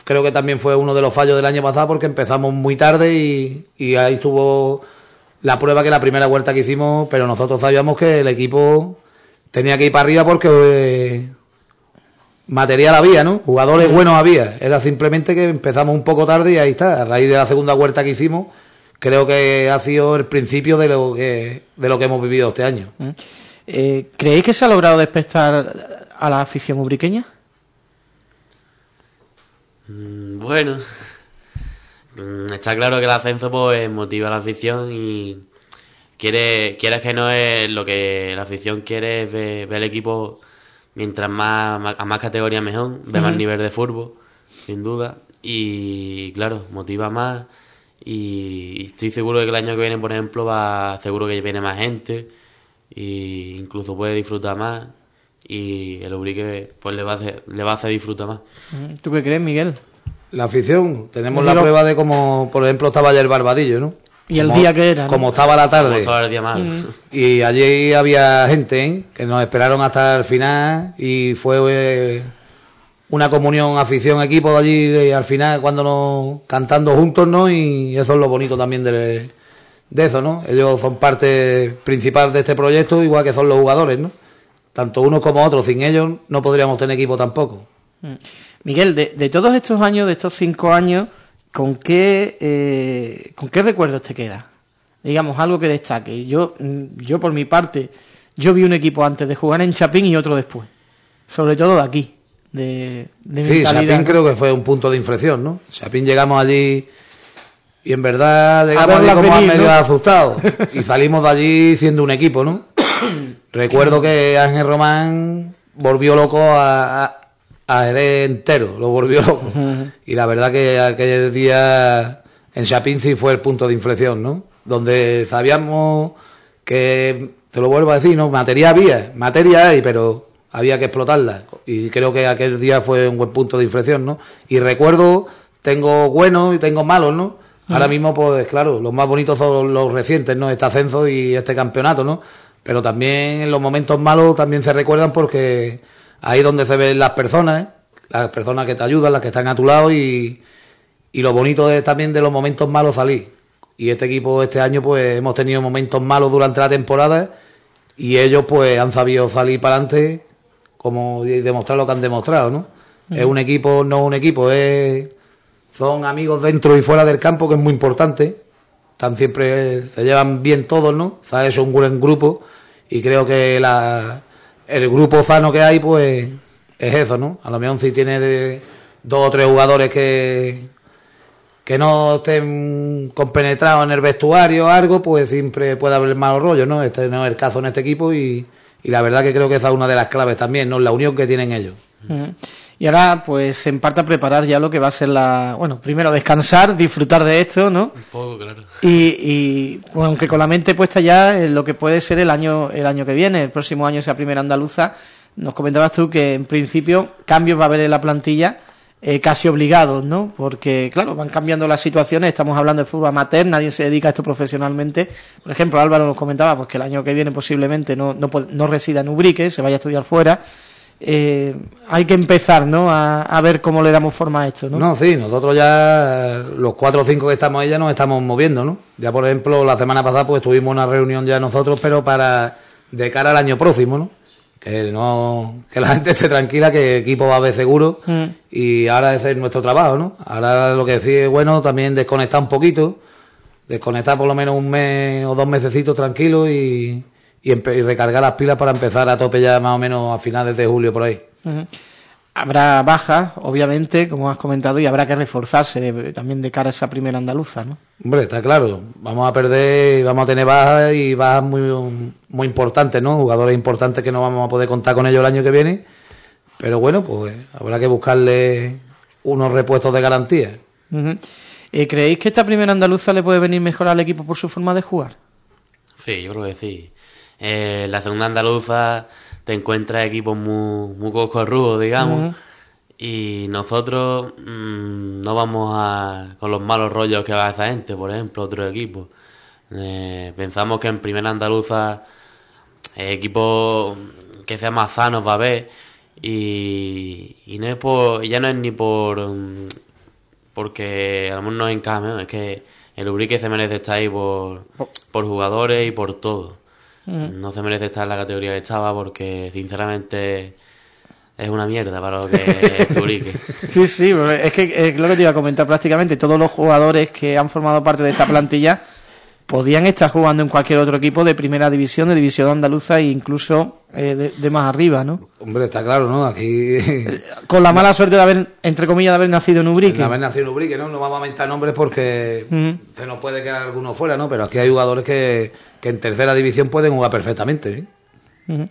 Creo que también fue uno de los fallos del año pasado porque empezamos muy tarde y, y ahí estuvo la prueba que la primera vuelta que hicimos, pero nosotros sabíamos que el equipo tenía que ir para arriba porque eh, material había, ¿no? Jugadores buenos había. Era simplemente que empezamos un poco tarde y ahí está. A raíz de la segunda vuelta que hicimos, creo que ha sido el principio de lo que, de lo que hemos vivido este año. Eh, ¿Creéis que se ha logrado despertar a la afición ubriqueña? Mm, bueno, Mm, está claro que el ascenso pues motiva a la afición y quiere, quieres que no es lo que la afición quiere es ver, el equipo mientras más, a más categoría mejor, ver más nivel de fútbol, sin duda. Y claro, motiva más. Y estoy seguro de que el año que viene, por ejemplo, va seguro que viene más gente y incluso puede disfrutar más y el Ubrique pues le va a hacer, le va a hacer disfrutar más. ¿Tú qué crees, Miguel? La afición, tenemos la prueba de cómo, por ejemplo, estaba ayer Barbadillo, ¿no? Y el día que era. Como estaba la tarde. Como el día mal. Mm. Y allí había gente ¿eh? que nos esperaron hasta el final y fue eh, una comunión, afición, equipo allí y al final cuando nos cantando juntos, ¿no? Y eso es lo bonito también de, de eso, ¿no? Ellos son parte principal de este proyecto, igual que son los jugadores, ¿no? Tanto unos como otros. Sin ellos no podríamos tener equipo tampoco. Mm. Miguel, de, todos estos años, de estos cinco años, ¿con qué, eh, ¿con qué recuerdos te queda? Digamos, algo que destaque. Yo, mm, yo, por mi parte, yo vi un equipo antes de jugar en Chapín y otro después. Sobre todo de aquí. De, de sí, Chapín creo que fue un punto de inflexión, ¿no? Chapín llegamos allí y en verdad llegamos allí como medio asustados. y salimos de allí siendo un equipo, ¿no? Recuerdo que Ángel Román volvió loco a, a Jerez entero, lo volvió loco. Y la verdad que aquel día en Chapinci fue el punto de inflexión, ¿no? Donde sabíamos que, te lo vuelvo a decir, ¿no? Materia había, materia hay, pero había que explotarla. Y creo que aquel día fue un buen punto de inflexión, ¿no? Y recuerdo, tengo buenos y tengo malos, ¿no? Ahora mismo, pues claro, los más bonitos son los recientes, ¿no? Este ascenso y este campeonato, ¿no? Pero también en los momentos malos también se recuerdan porque ahí donde se ven las personas, ¿eh? las personas que te ayudan, las que están a tu lado y, y lo bonito es también de los momentos malos salir. Y este equipo este año pues hemos tenido momentos malos durante la temporada y ellos pues han sabido salir para adelante como demostrar lo que han demostrado, ¿no? Es un equipo, no un equipo, es son amigos dentro y fuera del campo que es muy importante. Están siempre, se llevan bien todos, ¿no? Se ha hecho un buen grupo y creo que la, el grupo sano que hay, pues es eso, ¿no? A lo mejor si tiene de dos o tres jugadores que, que no estén compenetrados en el vestuario o algo, pues siempre puede haber malos rollos, ¿no? Este no es el caso en este equipo y, y la verdad que creo que esa es una de las claves también, ¿no? La unión que tienen ellos. Ujú. Y ahora, pues, en parte a preparar ya lo que va a ser la... Bueno, primero descansar, disfrutar de esto, ¿no? Un poco, claro. Y, y bueno, aunque con la mente puesta ya en lo que puede ser el año, el año que viene, el próximo año sea primera andaluza, nos comentabas tú que en principio cambios va a haber en la plantilla eh, casi obligados, ¿no? Porque, claro, van cambiando las situaciones, estamos hablando de fútbol amateur, nadie se dedica a esto profesionalmente. Por ejemplo, Álvaro nos comentaba pues, que el año que viene posiblemente no, no, no resida en Ubrique, se vaya a estudiar fuera. Eh, hay que empezar, ¿no? A, a ver cómo le damos forma a esto, ¿no? No, sí, nosotros ya, los cuatro o cinco que estamos ahí ya nos estamos moviendo, ¿no? Ya, por ejemplo, la semana pasada pues tuvimos una reunión ya nosotros, pero para, de cara al año próximo, ¿no? Que no, que la gente esté tranquila, que el equipo va a haber seguro, Mm. y ahora ese es nuestro trabajo, ¿no? Ahora lo que sí es bueno también desconectar un poquito, desconectar por lo menos un mes o dos mesecitos tranquilos y, y, empe- y recargar las pilas para empezar a tope ya más o menos a finales de julio por ahí. Habrá bajas, obviamente, como has comentado, y habrá que reforzarse de- también de cara a esa primera andaluza, ¿no? Hombre, está claro. Vamos a perder, y vamos a tener bajas y bajas muy, muy importantes, ¿no? Jugadores importantes que no vamos a poder contar con ellos el año que viene. Pero bueno, pues habrá que buscarle unos repuestos de garantía. Eh, ¿Creéis que esta primera andaluza le puede venir mejor al equipo por su forma de jugar? Sí, yo creo que sí. Eh, la segunda andaluza te encuentras equipos muy, muy coscorrudos, digamos. Y nosotros mm, no vamos a con los malos rollos que va esa gente, por ejemplo, otros equipos. Eh, pensamos que en primera andaluza equipos que sean más sanos va a haber. Y, y no es por, ya no es ni por mm, porque a lo mejor no encaja, ¿no? es que el Ubrique se merece estar ahí por, por jugadores y por todo. No se merece estar en la categoría que estaba porque sinceramente es una mierda para lo que es Ubrique. Sí, sí, es que es lo que te iba a comentar. Prácticamente todos los jugadores que han formado parte de esta plantilla podían estar jugando en cualquier otro equipo de primera división, de división andaluza e incluso eh, de, de más arriba, ¿no? Hombre, está claro, ¿no? Aquí, Con la mala suerte de haber, entre comillas, de haber nacido en Ubrique. en haber nacido en Ubrique, ¿no? No vamos a mentar nombres porque se nos puede quedar alguno fuera, ¿no? Pero aquí hay jugadores que, que en tercera división pueden jugar perfectamente, ¿eh? Ujú.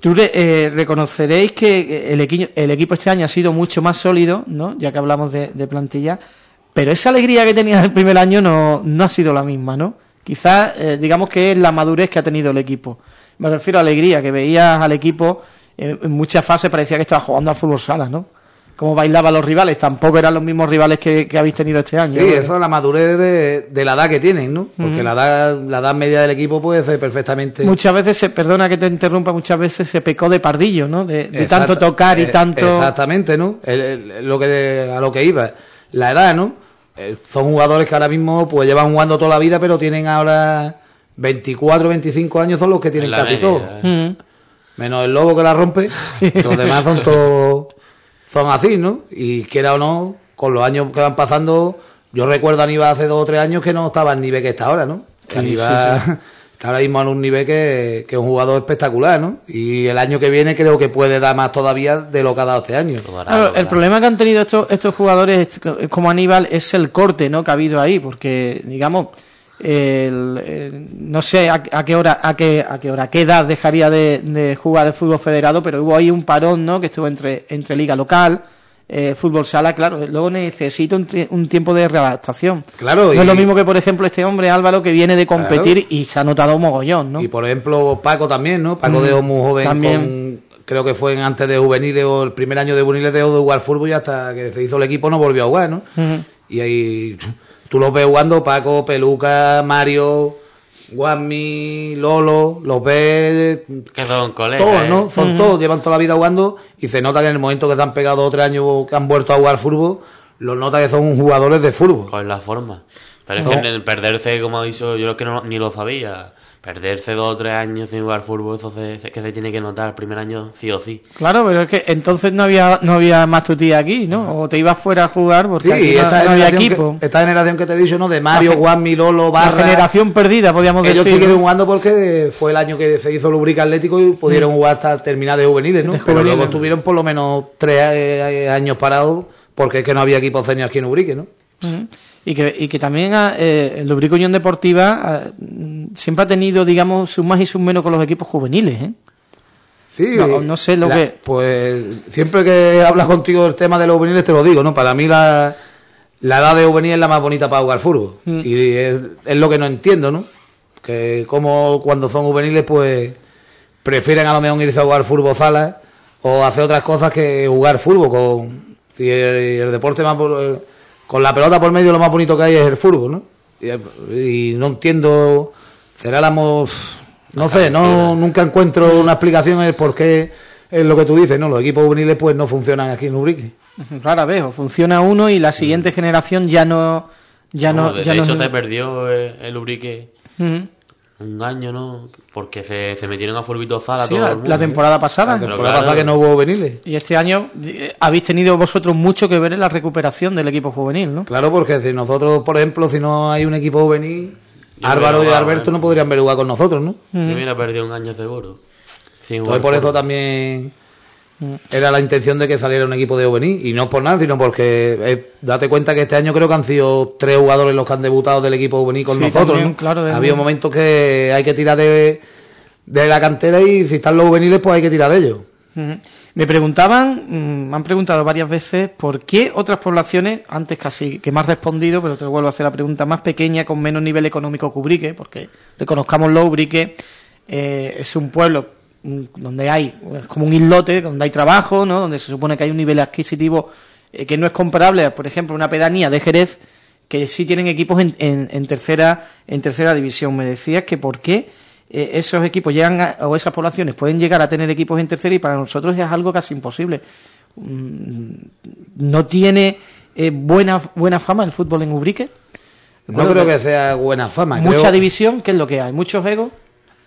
Tú eh, reconoceréis que el, equi- el equipo este año ha sido mucho más sólido, ¿no? Ya que hablamos de, de plantilla, pero esa alegría que tenía el primer año no, no ha sido la misma, ¿no? Quizás, eh, digamos que es la madurez que ha tenido el equipo. Me refiero a alegría, que veías al equipo en muchas fases parecía que estaba jugando al fútbol sala, ¿no? Como bailaban los rivales, tampoco eran los mismos rivales que, que habéis tenido este año. Sí, ¿no? eso es la madurez de, de la edad que tienen, ¿no? Porque la, edad, la edad media del equipo puede ser perfectamente... Muchas veces, se, perdona que te interrumpa, muchas veces se pecó de pardillo, ¿no? De, tanto tocar y eh, tanto... Exactamente, ¿no? El- el- lo que a lo que iba. La edad, ¿no? Eh, son jugadores que ahora mismo pues llevan jugando toda la vida, pero tienen ahora 24, 25 años, son los que tienen casi media, todo. ¿eh? Mm. Menos el lobo que la rompe, los demás son todos son así, ¿no? Y quiera o no, con los años que van pasando, yo recuerdo a Aníbal hace dos o tres años que no estaba al nivel que está ahora, ¿no? Que Sí, Aníbal sí, está ahora mismo en un nivel que, que es un jugador espectacular, ¿no? Y el año que viene creo que puede dar más todavía de lo que ha dado este año. Claro, el problema que han tenido estos, estos jugadores es- como Aníbal es el corte ¿no? que ha habido ahí, porque, digamos, el- el- no sé a, a qué hora, a qué, a qué hora, a qué edad dejaría de, de jugar el fútbol federado, pero hubo ahí un parón, ¿no? Que estuvo entre, entre liga local, eh, fútbol sala, claro, luego necesita un, tie- un tiempo de readaptación. Claro, no y- es lo mismo que, por ejemplo, este hombre Álvaro que viene de competir y se ha notado un mogollón, ¿no? Y por ejemplo, Paco también, ¿no? Paco Mm, de muy joven, también. con- creo que fue en- antes de juveniles o el primer año de juveniles de jugar fútbol y hasta que se hizo el equipo no volvió a jugar, ¿no? Y ahí tú los ves jugando, Paco, Peluca, Mario, Guasmi, Lolo, los ves Que son colegas. todos, ¿eh? ¿no? Son todos, llevan toda la vida jugando y se nota que en el momento que se han pegado dos o tres años que han vuelto a jugar fútbol, los nota que son jugadores de fútbol. Con la forma. Pero es No. que en el perderse, como ha dicho, yo creo que no, ni lo sabía. Perderse dos o tres años sin jugar fútbol, eso se- que se tiene que notar el primer año sí o sí. Claro, pero es que entonces no había no había más tutía aquí, ¿no? O te ibas fuera a jugar porque Sí, aquí no, esta, no había equipo. que, esta generación que te he dicho, ¿no? De Mario, La Juan, Milolo, La Barra. generación perdida, podríamos Ellos decir. siguieron ¿no? jugando porque fue el año que se hizo Lubrica Atlético y pudieron jugar hasta terminar de juveniles, ¿no? De Pero juveniles. luego tuvieron por lo menos tres eh, años parados porque es que no había equipos senior aquí en Ubrique, ¿no? Ujú. Y que, y que también ah, eh, el Lubrico Unión Deportiva ah, siempre ha tenido, digamos, sus más y sus menos con los equipos juveniles, ¿eh? Sí, No, no sé lo la- que- Pues siempre que hablas contigo del tema de los juveniles te lo digo, ¿no? Para mí la, la edad de juvenil es la más bonita para jugar fútbol. Mm. Y es, es lo que no entiendo, ¿no? Que como cuando son juveniles, pues prefieren a lo mejor irse a jugar fútbol sala o hacer otras cosas que jugar fútbol. Con, si el, el deporte más por- con la pelota por medio lo más bonito que hay es el fútbol, ¿no? Y, y no entiendo, será la mo- no sé, no nunca encuentro una explicación el por qué es lo que tú dices, ¿no? Los equipos juveniles pues no funcionan aquí en Ubrique. Rara vez, o funciona uno y la siguiente generación ya no... Ya no, No, de ya no hecho, te perdió el, el Ubrique año, ¿no? Porque se, se metieron a Fulvito Zala Sí, todo la, el mundo. la temporada pasada. La temporada claro. pasada que no hubo juveniles. Y este año eh, habéis tenido vosotros mucho que ver en la recuperación del equipo juvenil, ¿no? Claro, porque si nosotros, por ejemplo, si no hay un equipo juvenil, Yo Álvaro y jugado, Alberto ¿eh? no podrían ver jugar con nosotros, ¿no? Yo hubiera perdido un año seguro. Entonces por eso también era la intención de que saliera un equipo de juvenil y no por nada, sino porque eh, date cuenta que este año creo que han sido tres jugadores los que han debutado del equipo juvenil con Sí, nosotros, también, ¿no? claro, Había muy- momentos que hay que tirar de, de la cantera y si están los juveniles pues hay que tirar de ellos. Me preguntaban, mm, me han preguntado varias veces por qué otras poblaciones, antes casi que me has respondido, pero te vuelvo a hacer la pregunta más pequeña, con menos nivel económico que Ubrique, porque reconozcámoslo, Ubrique eh, es un pueblo mm, donde hay, es como un islote, donde hay trabajo, ¿no? donde se supone que hay un nivel adquisitivo eh, que no es comparable, por ejemplo, una pedanía de Jerez, que sí tienen equipos en, en- en tercera en tercera división. Me decías que por qué eh, esos equipos llegan a- o esas poblaciones pueden llegar a tener equipos en tercera y para nosotros es algo casi imposible. Mm, ¿No tiene eh, buena buena fama el fútbol en Ubrique? No creo que sea buena fama. Mucha creo- división, ¿qué es lo que hay? ¿Muchos egos?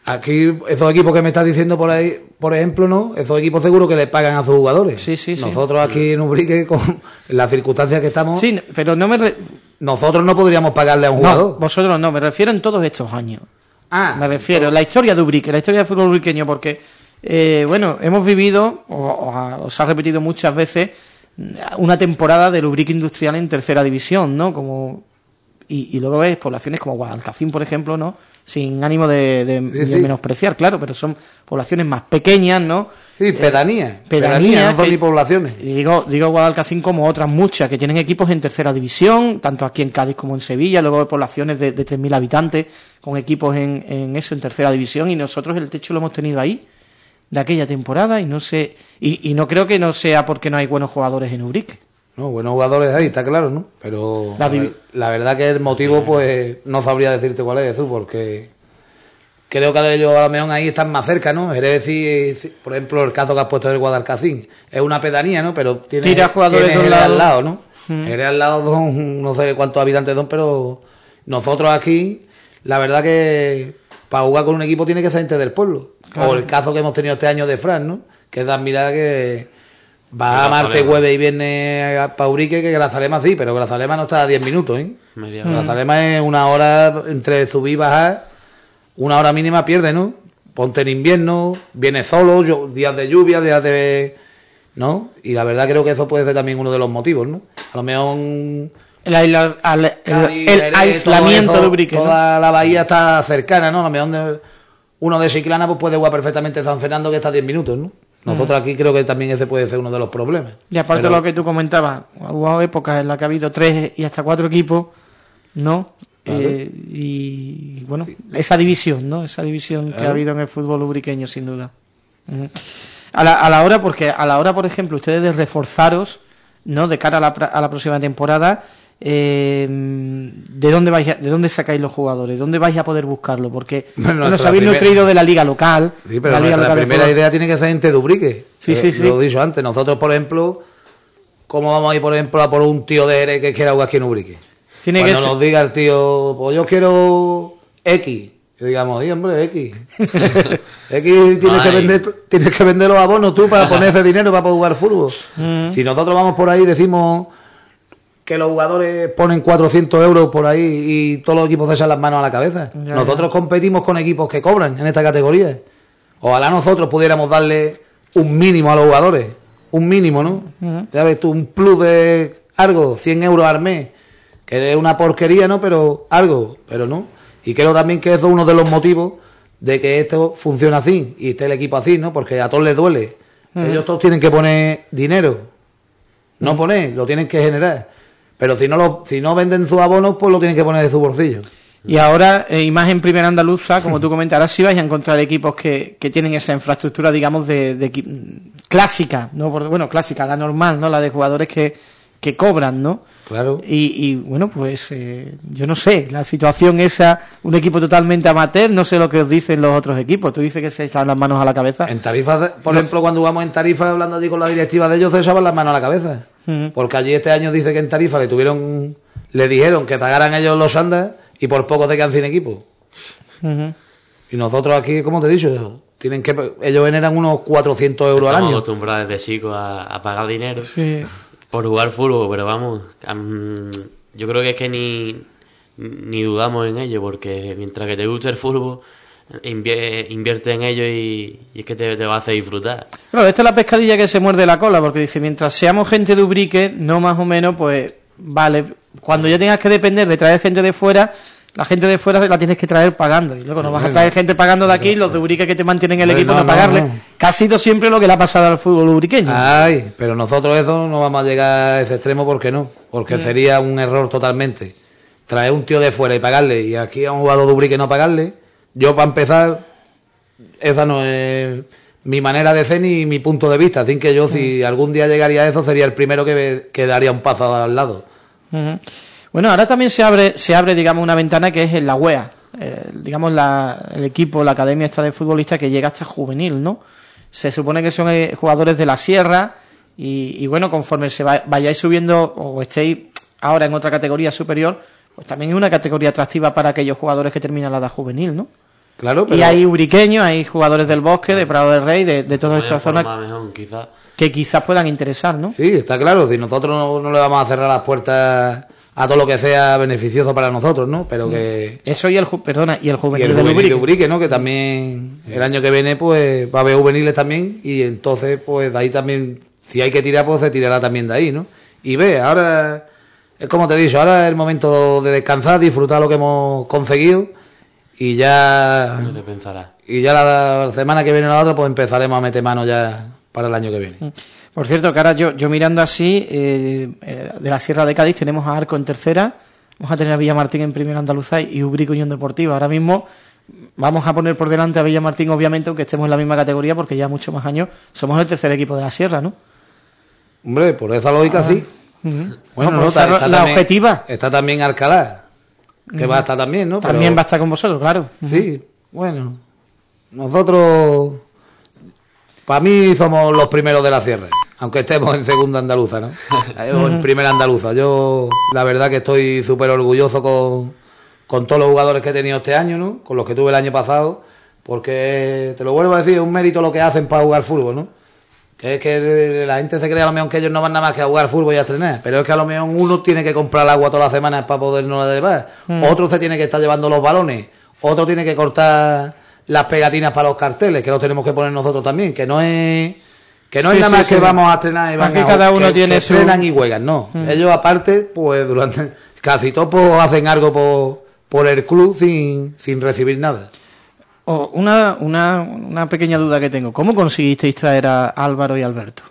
Aquí, esos equipos que me estás diciendo por ahí, por ejemplo, ¿no? Esos equipos seguro que le pagan a sus jugadores. Sí, sí, sí. Nosotros aquí en Ubrique, con las circunstancias que estamos, Sí, pero no me... re- nosotros no podríamos pagarle a un No, jugador. vosotros no, me refiero en todos estos años. Ah, Me refiero, la historia de Ubrique, la historia del fútbol ubriqueño, porque, eh, bueno, hemos vivido, o, os ha repetido muchas veces, una temporada del Ubrique Industrial en tercera división, ¿no? Como, y, y luego ves poblaciones como Guadalcacín, por ejemplo, ¿no? Sin ánimo de, de- Sí, de menospreciar, claro, pero son poblaciones más pequeñas, ¿no? Sí, pedanía. pedanías, no son que- ni poblaciones. Y digo, digo Guadalcacín como otras muchas que tienen equipos en tercera división, tanto aquí en Cádiz como en Sevilla, luego hay poblaciones de, de 3.000 habitantes con equipos en, en eso, en tercera división, y nosotros el techo lo hemos tenido ahí, de aquella temporada, y no sé, y, y no creo que no sea porque no hay buenos jugadores en Ubrique. No, buenos jugadores ahí, está claro, ¿no? Pero La verdad que el motivo, pues, no sabría decirte cuál es, porque creo que ellos a lo mejor ahí están más cerca, ¿no? Es decir, por ejemplo, el caso que has puesto del Guadalcacín, es una pedanía, ¿no? Pero tiene, Tira jugadores de un lado. al lado, ¿no? Mm. Jerez al lado son, no sé cuántos habitantes son, pero nosotros aquí, la verdad que para jugar con un equipo tiene que ser gente del pueblo. Claro. O el caso que hemos tenido este año de Fran, ¿no? Que es de admirar que va a martes, jueves y viernes a Paurique, que Grazalema sí, pero Grazalema no está a 10 minutos, ¿eh? Media hora. Grazalema es una hora entre subir y bajar, una hora mínima pierde, ¿no? Ponte en invierno, viene solo, yo- días de lluvia, días de... ¿No? Y la verdad creo que eso puede ser también uno de los motivos, ¿no? A lo mejor... El, aisla- al- el- Cádiz, el Jerez, aislamiento eso, de Ubrique, ¿no? Toda la bahía está cercana, ¿no? A lo mejor de- uno de Chiclana pues puede jugar perfectamente San Fernando que está a 10 minutos, ¿no? Nosotros aquí creo que también ese puede ser uno de los problemas. Y aparte Pero- lo que tú comentabas, hubo épocas en las que ha habido tres y hasta cuatro equipos, ¿no? Claro. Eh, y bueno, esa división, ¿no? Esa división que ha habido en el fútbol lubriqueño, sin duda. A la, a la hora, porque a la hora, por ejemplo, ustedes de reforzaros, ¿no? De cara a la, pra- a la próxima temporada, eh, ¿de dónde vais a- de dónde sacáis los jugadores? ¿Dónde vais a poder buscarlo? Porque Bueno, bueno, nuestra os habéis primera- nutrido de la liga local. Sí, pero la liga local primera idea tiene que ser gente de Ubrique. Sí, Eh, sí, sí. Lo he dicho antes. Nosotros, por ejemplo, ¿cómo vamos a ir, por ejemplo, a por un tío de Jerez que quiera jugar aquí en Ubrique? Tiene Cuando que ser- nos diga el tío, pues yo quiero X. Que digamos, y hombre, X. X tienes que, vender, tienes que vender los abonos tú para poner ese dinero para poder jugar fútbol. Si nosotros vamos por ahí y decimos que los jugadores ponen 400 euros por ahí y todos los equipos se echan las manos a la cabeza. Ya, nosotros competimos con equipos que cobran en esta categoría. Ojalá nosotros pudiéramos darle un mínimo a los jugadores. Un mínimo, ¿no? Ya ves tú, un plus de algo, 100 euros al mes. Que es una porquería, ¿no? Pero algo, pero no. Y creo también que eso es uno de los motivos de que esto funcione así y esté el equipo así, ¿no? Porque a todos les duele. Ellos todos tienen que poner dinero. No poner, lo tienen que generar. Pero si no lo, si no venden sus abonos, pues lo tienen que poner de su bolsillo. Y ahora, eh, imagen primera andaluza, como tú comentas, ahora sí vais a encontrar equipos que, que tienen esa infraestructura, digamos, de, de clásica, ¿no? Bueno, clásica, la normal, ¿no? La de jugadores que, que cobran, ¿no? Claro. Y, y, bueno, pues eh, yo no sé, la situación esa, un equipo totalmente amateur, no sé lo que os dicen los otros equipos. Tú dices que se echan las manos a la cabeza. En Tarifa, de- por ejemplo, cuando jugamos en Tarifa, hablando allí con la directiva de ellos, se echaban las manos a la cabeza. Porque allí este año dice que en Tarifa le tuvieron, le dijeron que pagaran ellos los andas y por poco se quedan sin equipo. Y nosotros aquí, como te he dicho, tienen que, ellos generan unos 400 euros al Estamos año. acostumbrados desde chicos a, a pagar dinero Sí. por jugar fútbol, pero vamos, am, yo creo que es que ni, ni dudamos en ello, porque mientras que te guste el fútbol, invierte en ello y, y es que te, te va a hacer disfrutar. Claro, esta es la pescadilla que se muerde la cola, porque dice, mientras seamos gente de Ubrique, no más o menos, pues vale, cuando ya tengas que depender de traer gente de fuera, la gente de fuera la tienes que traer pagando. Y luego no vas a traer gente pagando de aquí y los de Ubrique que te mantienen el equipo no, no, no, pagarle. no. Que ha sido siempre lo que le ha pasado al fútbol ubriqueño. Ay, pero nosotros eso no vamos a llegar a ese extremo porque no, porque sería un error totalmente. Traer un tío de fuera y pagarle y aquí a un jugador de Ubrique no pagarle, yo para empezar, esa no es mi manera de ser ni mi punto de vista. Así que yo si algún día llegaría a eso sería el primero que, que daría un paso al lado. Bueno, ahora también se abre, se abre, digamos, una ventana que es en la UEA. Eh, digamos, la- el equipo, la academia está de futbolistas que llega hasta juvenil, ¿no? Se supone que son eh, jugadores de la sierra y, y bueno, conforme se va- vayáis subiendo o estéis ahora en otra categoría superior, pues también es una categoría atractiva para aquellos jugadores que terminan la edad juvenil, ¿no? Claro, pero Y hay ubriqueños, hay jugadores del bosque, de Prado del Rey, de, de toda Como esta en zona forma mejor, quizás. que quizás puedan interesar, ¿no? sí, está claro, si nosotros no, no le vamos a cerrar las puertas a todo lo que sea beneficioso para nosotros, ¿no? Pero que... Eso y el, perdona, y el Y juvenil el del juvenil de. Ubrique, ¿no? Que también el año que viene, pues, va a haber juveniles también. Y entonces, pues, de ahí también, si hay que tirar, pues se tirará también de ahí, ¿no? Y ve, ahora, es como te he dicho, ahora es el momento de descansar, disfrutar lo que hemos conseguido. Y ya, ¿Qué te pensarás? y ya la, semana que viene o la otra, pues empezaremos a meter mano ya para el año que viene. Por cierto, que ahora yo, yo mirando así, eh, eh, de la Sierra de Cádiz tenemos a Arco en tercera, vamos a tener a Villamartín en primera andaluza y Ubrique Unión Deportiva. Ahora mismo vamos a poner por delante a Villamartín, obviamente, aunque estemos en la misma categoría, porque ya muchos más años somos el tercer equipo de la Sierra, ¿no? Hombre, por esa lógica sí. Bueno, No, no, por está, esa está la también, objetiva Está también Alcalá, que va a estar también, ¿no? Pero- también va a estar con vosotros, claro. Sí, bueno. Nosotros, para mí, somos los primeros de la sierra, aunque estemos en segunda andaluza, ¿no? O en primera andaluza. Yo, la verdad, que estoy súper orgulloso con, con todos los jugadores que he tenido este año, ¿no? Con los que tuve el año pasado, porque te lo vuelvo a decir, es un mérito lo que hacen para jugar fútbol, ¿no? Que es que la gente se cree a lo mejor que ellos no van nada más que a jugar fútbol y a entrenar, pero es que a lo mejor uno tiene que comprar agua todas las semanas para podernos la llevar, otro se tiene que estar llevando los balones, otro tiene que cortar las pegatinas para los carteles, que los tenemos que poner nosotros también, que no es que no Sí, es nada sí, más sí. que vamos a entrenar y van Aquí a- cada uno que- tiene que su- entrenan y juegan, no. Ellos aparte, pues durante casi pues, hacen algo por, por el club sin, sin recibir nada. O una, una, una pequeña duda que tengo. ¿Cómo conseguisteis traer a Álvaro y Alberto?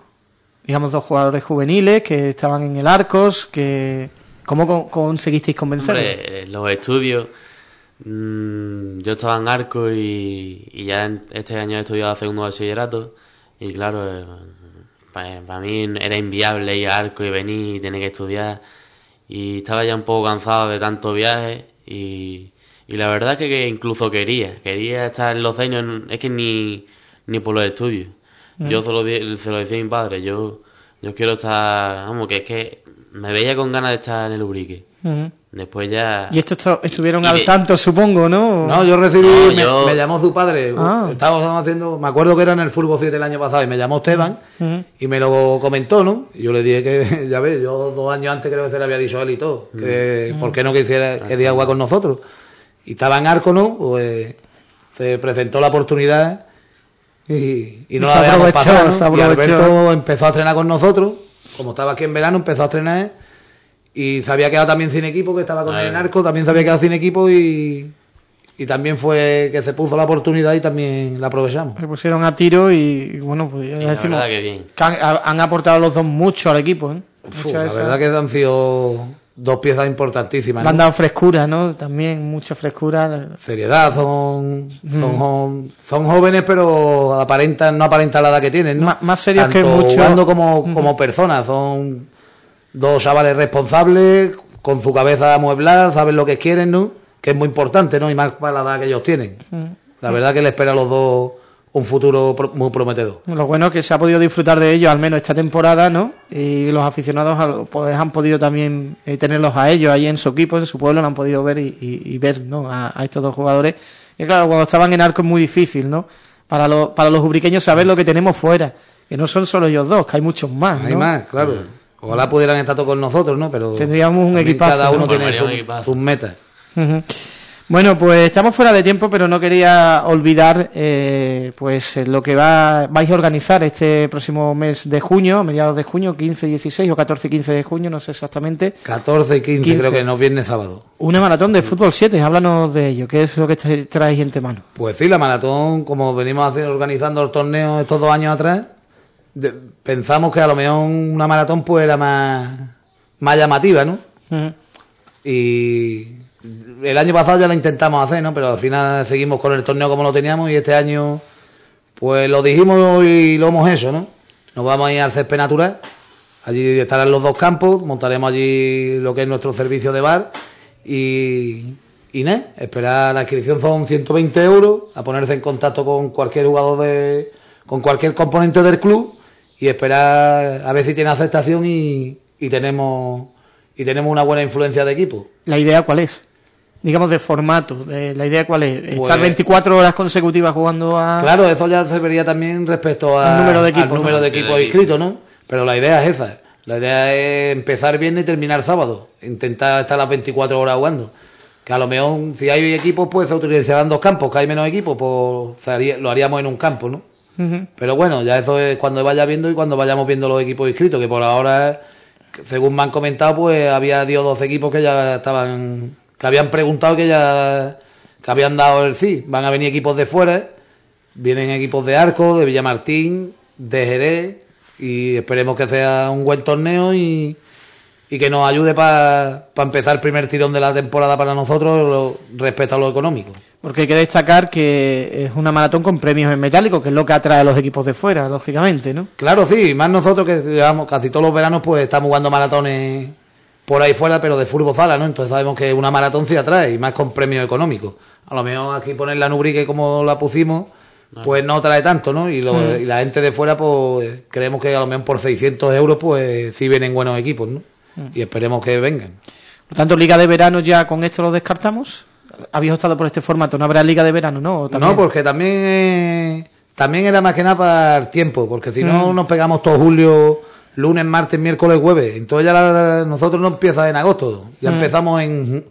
Digamos, dos jugadores juveniles que estaban en el Arcos, que... ¿Cómo con- conseguisteis convencerlos? Eh, los estudios. mm, yo estaba en arco y, ya este año he estudiado segundo bachillerato. Y claro, eh, para mí era inviable ir a arco y venir y tener que estudiar. Y estaba ya un poco cansado de tanto viaje. Y, y la verdad que, que incluso quería. Quería estar en los años, es que ni, ni por los estudios. Yo se lo, se lo decía a mi padre, yo Yo quiero estar, vamos, que es que me veía con ganas de estar en el Ubrique. Ujú. Después ya... Y estos esto- estuvieron Y al tanto, supongo, ¿no? No, yo recibí, No, me, yo- me llamó su padre. Ah. Estábamos haciendo, me acuerdo que era en el Fútbol 7 el año pasado y me llamó Esteban Ujú. y me lo comentó, ¿no? Y yo le dije que, ya ves, yo dos años antes creo que se le había dicho a él y todo, que por qué no quisiera, quería jugar con nosotros. Y estaba en arco, ¿no? Pues se presentó la oportunidad y, y no Y la dejamos pasar, ¿no? Y. Alberto empezó a entrenar con nosotros, como estaba aquí en verano, empezó a entrenar y se había quedado también sin equipo, que estaba con él en arco, también se había quedado sin equipo y, y también fue que se puso la oportunidad y también la aprovechamos. Se pusieron a tiro y, y bueno, pues ya decimos que bien. que han, han aportado los dos mucho al equipo, ¿eh? Uf, la verdad que han sido dos piezas importantísimas. Le han ¿no? dado frescura, ¿no? También mucha frescura. Seriedad, son, Mm. son, son jóvenes, pero aparentan, no aparentan la edad que tienen, ¿no? Má- más serios Tanto que mucho- jugando como, como personas, son dos chavales responsables, con su cabeza amueblada, saben lo que quieren, ¿no? Que es muy importante, ¿no? Y más para la edad que ellos tienen. La verdad que le espera a los dos un futuro pro- muy prometedor. Lo bueno es que se ha podido disfrutar de ellos al menos esta temporada, ¿no? Y los aficionados pues han podido también eh, tenerlos a ellos ahí en su equipo, en su pueblo, lo han podido ver y, y- y ver, ¿no? A, a estos dos jugadores. Y claro, cuando estaban en arco es muy difícil, ¿no? Para, los para los ubriqueños saber lo que tenemos fuera, que no son solo ellos dos, que hay muchos más, Hay ¿no? más, claro. Ojalá pudieran estar todos con nosotros, ¿no? Pero Tendríamos un equipazo, Cada ¿no? uno tiene Formaría su- sus metas. Ujú. Bueno, pues estamos fuera de tiempo, pero no quería olvidar eh, pues eh, lo que va, vais a organizar este próximo mes de junio, mediados de junio, 15, 16 o 14 y 15 de junio, no sé exactamente, 14 y 15, 15. creo que no viernes sábado. una maratón de fútbol 7. Háblanos de ello, ¿qué es lo que traéis en mano? Pues sí, la maratón, como venimos haciendo, organizando el torneo estos dos años atrás, de- pensamos que a lo mejor una maratón pues era más, más llamativa, ¿no? Y el año pasado ya la intentamos hacer, ¿no? Pero al final seguimos con el torneo como lo teníamos y este año pues lo dijimos y lo hemos hecho, ¿no? Nos vamos a ir al césped natural, allí estarán los dos campos, montaremos allí lo que es nuestro servicio de bar y, nada, esperar, la inscripción son 120 euros, a ponerse en contacto con cualquier jugador de, con cualquier componente del club y esperar a ver si tiene aceptación y tenemos y tenemos una buena influencia de equipo. ¿La idea cuál es? Digamos de formato, de- ¿la idea cuál es? ¿Estar Pues- 24 horas consecutivas jugando a...? Claro, eso ya se vería también respecto a- Al número de equipos, al número ¿no? de equipos inscritos, ¿no? Pero la idea es esa. La idea es empezar bien y terminar sábado. Intentar estar las 24 horas jugando. Que a lo mejor, si hay equipos, pues se utilizarán dos campos. Que hay menos equipos, pues lo haríamos en un campo, ¿no? Pero bueno, ya eso es cuando vaya viendo y cuando vayamos viendo los equipos inscritos, que por ahora, según me han comentado, pues había 10 o 12 equipos que ya estaban, que habían preguntado que ya, que habían dado el sí. Van a venir equipos de fuera, vienen equipos de Arco, de Villamartín, de Jerez, y esperemos que sea un buen torneo y, y que nos ayude para empezar el primer tirón de la temporada para nosotros lo- respecto a lo económico. Porque hay que destacar que es una maratón con premios en metálico, que es lo que atrae a los equipos de fuera, lógicamente, ¿no? Claro, sí, más nosotros que llevamos casi todos los veranos, pues estamos jugando maratones por ahí fuera, pero de fútbol sala, ¿no? Entonces sabemos que una maratón sí atrae, y más con premios económicos. A lo mejor aquí poner la Nubrique como la pusimos, pues no trae tanto, ¿no? Y, lo- y la gente de fuera, pues creemos que a lo mejor por 600 euros, pues sí vienen buenos equipos, ¿no? Y esperemos que vengan. Por tanto, Liga de Verano ya con esto lo descartamos. Habéis optado por este formato, no habrá Liga de Verano, ¿no? No, porque también eh, también era más que nada para el tiempo, porque si Mm. no nos pegamos todo julio, lunes, martes, miércoles, jueves. Entonces ya la- nosotros no empieza en agosto, ya Mm. empezamos en,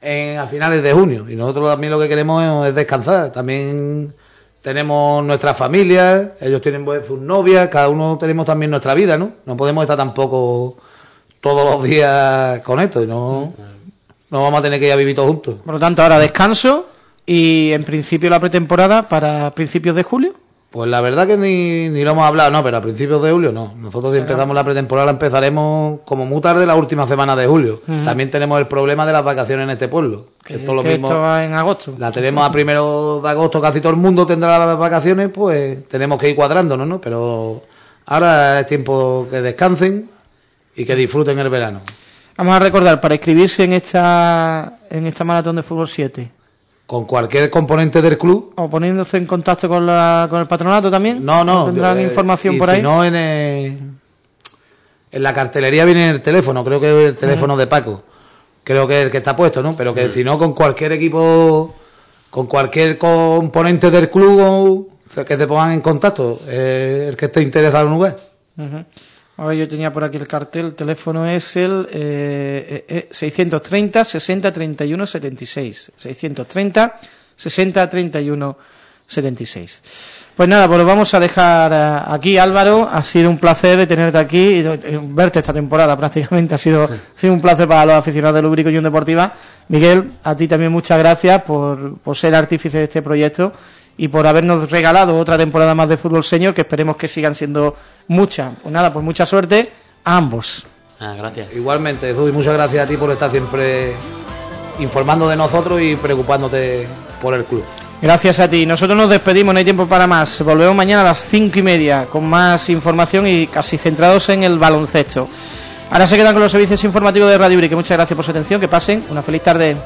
en a finales de junio. Y nosotros también lo que queremos es descansar. También tenemos nuestras familias, ellos tienen pues, sus novias, cada uno tenemos también nuestra vida, ¿no? No podemos estar tampoco todos los días con esto y no, no vamos a tener que ir a vivir todos juntos. Por lo tanto, ahora descanso y en principio la pretemporada para principios de julio. Pues la verdad que ni, ni lo hemos hablado, no, pero a principios de julio no. Nosotros si empezamos la pretemporada empezaremos como muy tarde la última semana de julio. También tenemos el problema de las vacaciones en este pueblo. Que esto es lo que mismo. esto en agosto. La tenemos a primero de agosto, casi todo el mundo tendrá las vacaciones, pues tenemos que ir cuadrándonos, ¿no? Pero ahora es tiempo que descansen y que disfruten el verano. Vamos a recordar, para inscribirse en esta, en esta maratón de fútbol 7, Con cualquier componente del club. o poniéndose en contacto con, la, con el patronato también. No, no. ¿Tendrán eh, información y por si ahí? no, en el- en la cartelería viene el teléfono, creo que es el teléfono de Paco. Creo que es el que está puesto, ¿no? Pero que si no, con cualquier equipo, con cualquier componente del club que te pongan en contacto, eh, el que esté interesado en un lugar. Ahora yo tenía por aquí el cartel, el teléfono es el eh, eh, 630 60 31 76. 630 60 31 76. Pues nada, pues lo vamos a dejar eh, aquí, Álvaro. Ha sido un placer tenerte aquí y eh, verte esta temporada prácticamente. Ha sido, sido un placer para los aficionados del Lubrico Unión Deportiva. Miguel, a ti también muchas gracias por, por ser artífice de este proyecto y por habernos regalado otra temporada más de fútbol señor que esperemos que sigan siendo muchas. Pues nada, pues mucha suerte a ambos. Ah, gracias. Igualmente, Zubi, muchas gracias a ti por estar siempre informando de nosotros y preocupándote por el club. Gracias a ti. Nosotros nos despedimos, no hay tiempo para más. Volvemos mañana a las cinco y media con más información y casi centrados en el baloncesto. Ahora se quedan con los servicios informativos de Radio Urique. Muchas gracias por su atención. Que pasen una feliz tarde.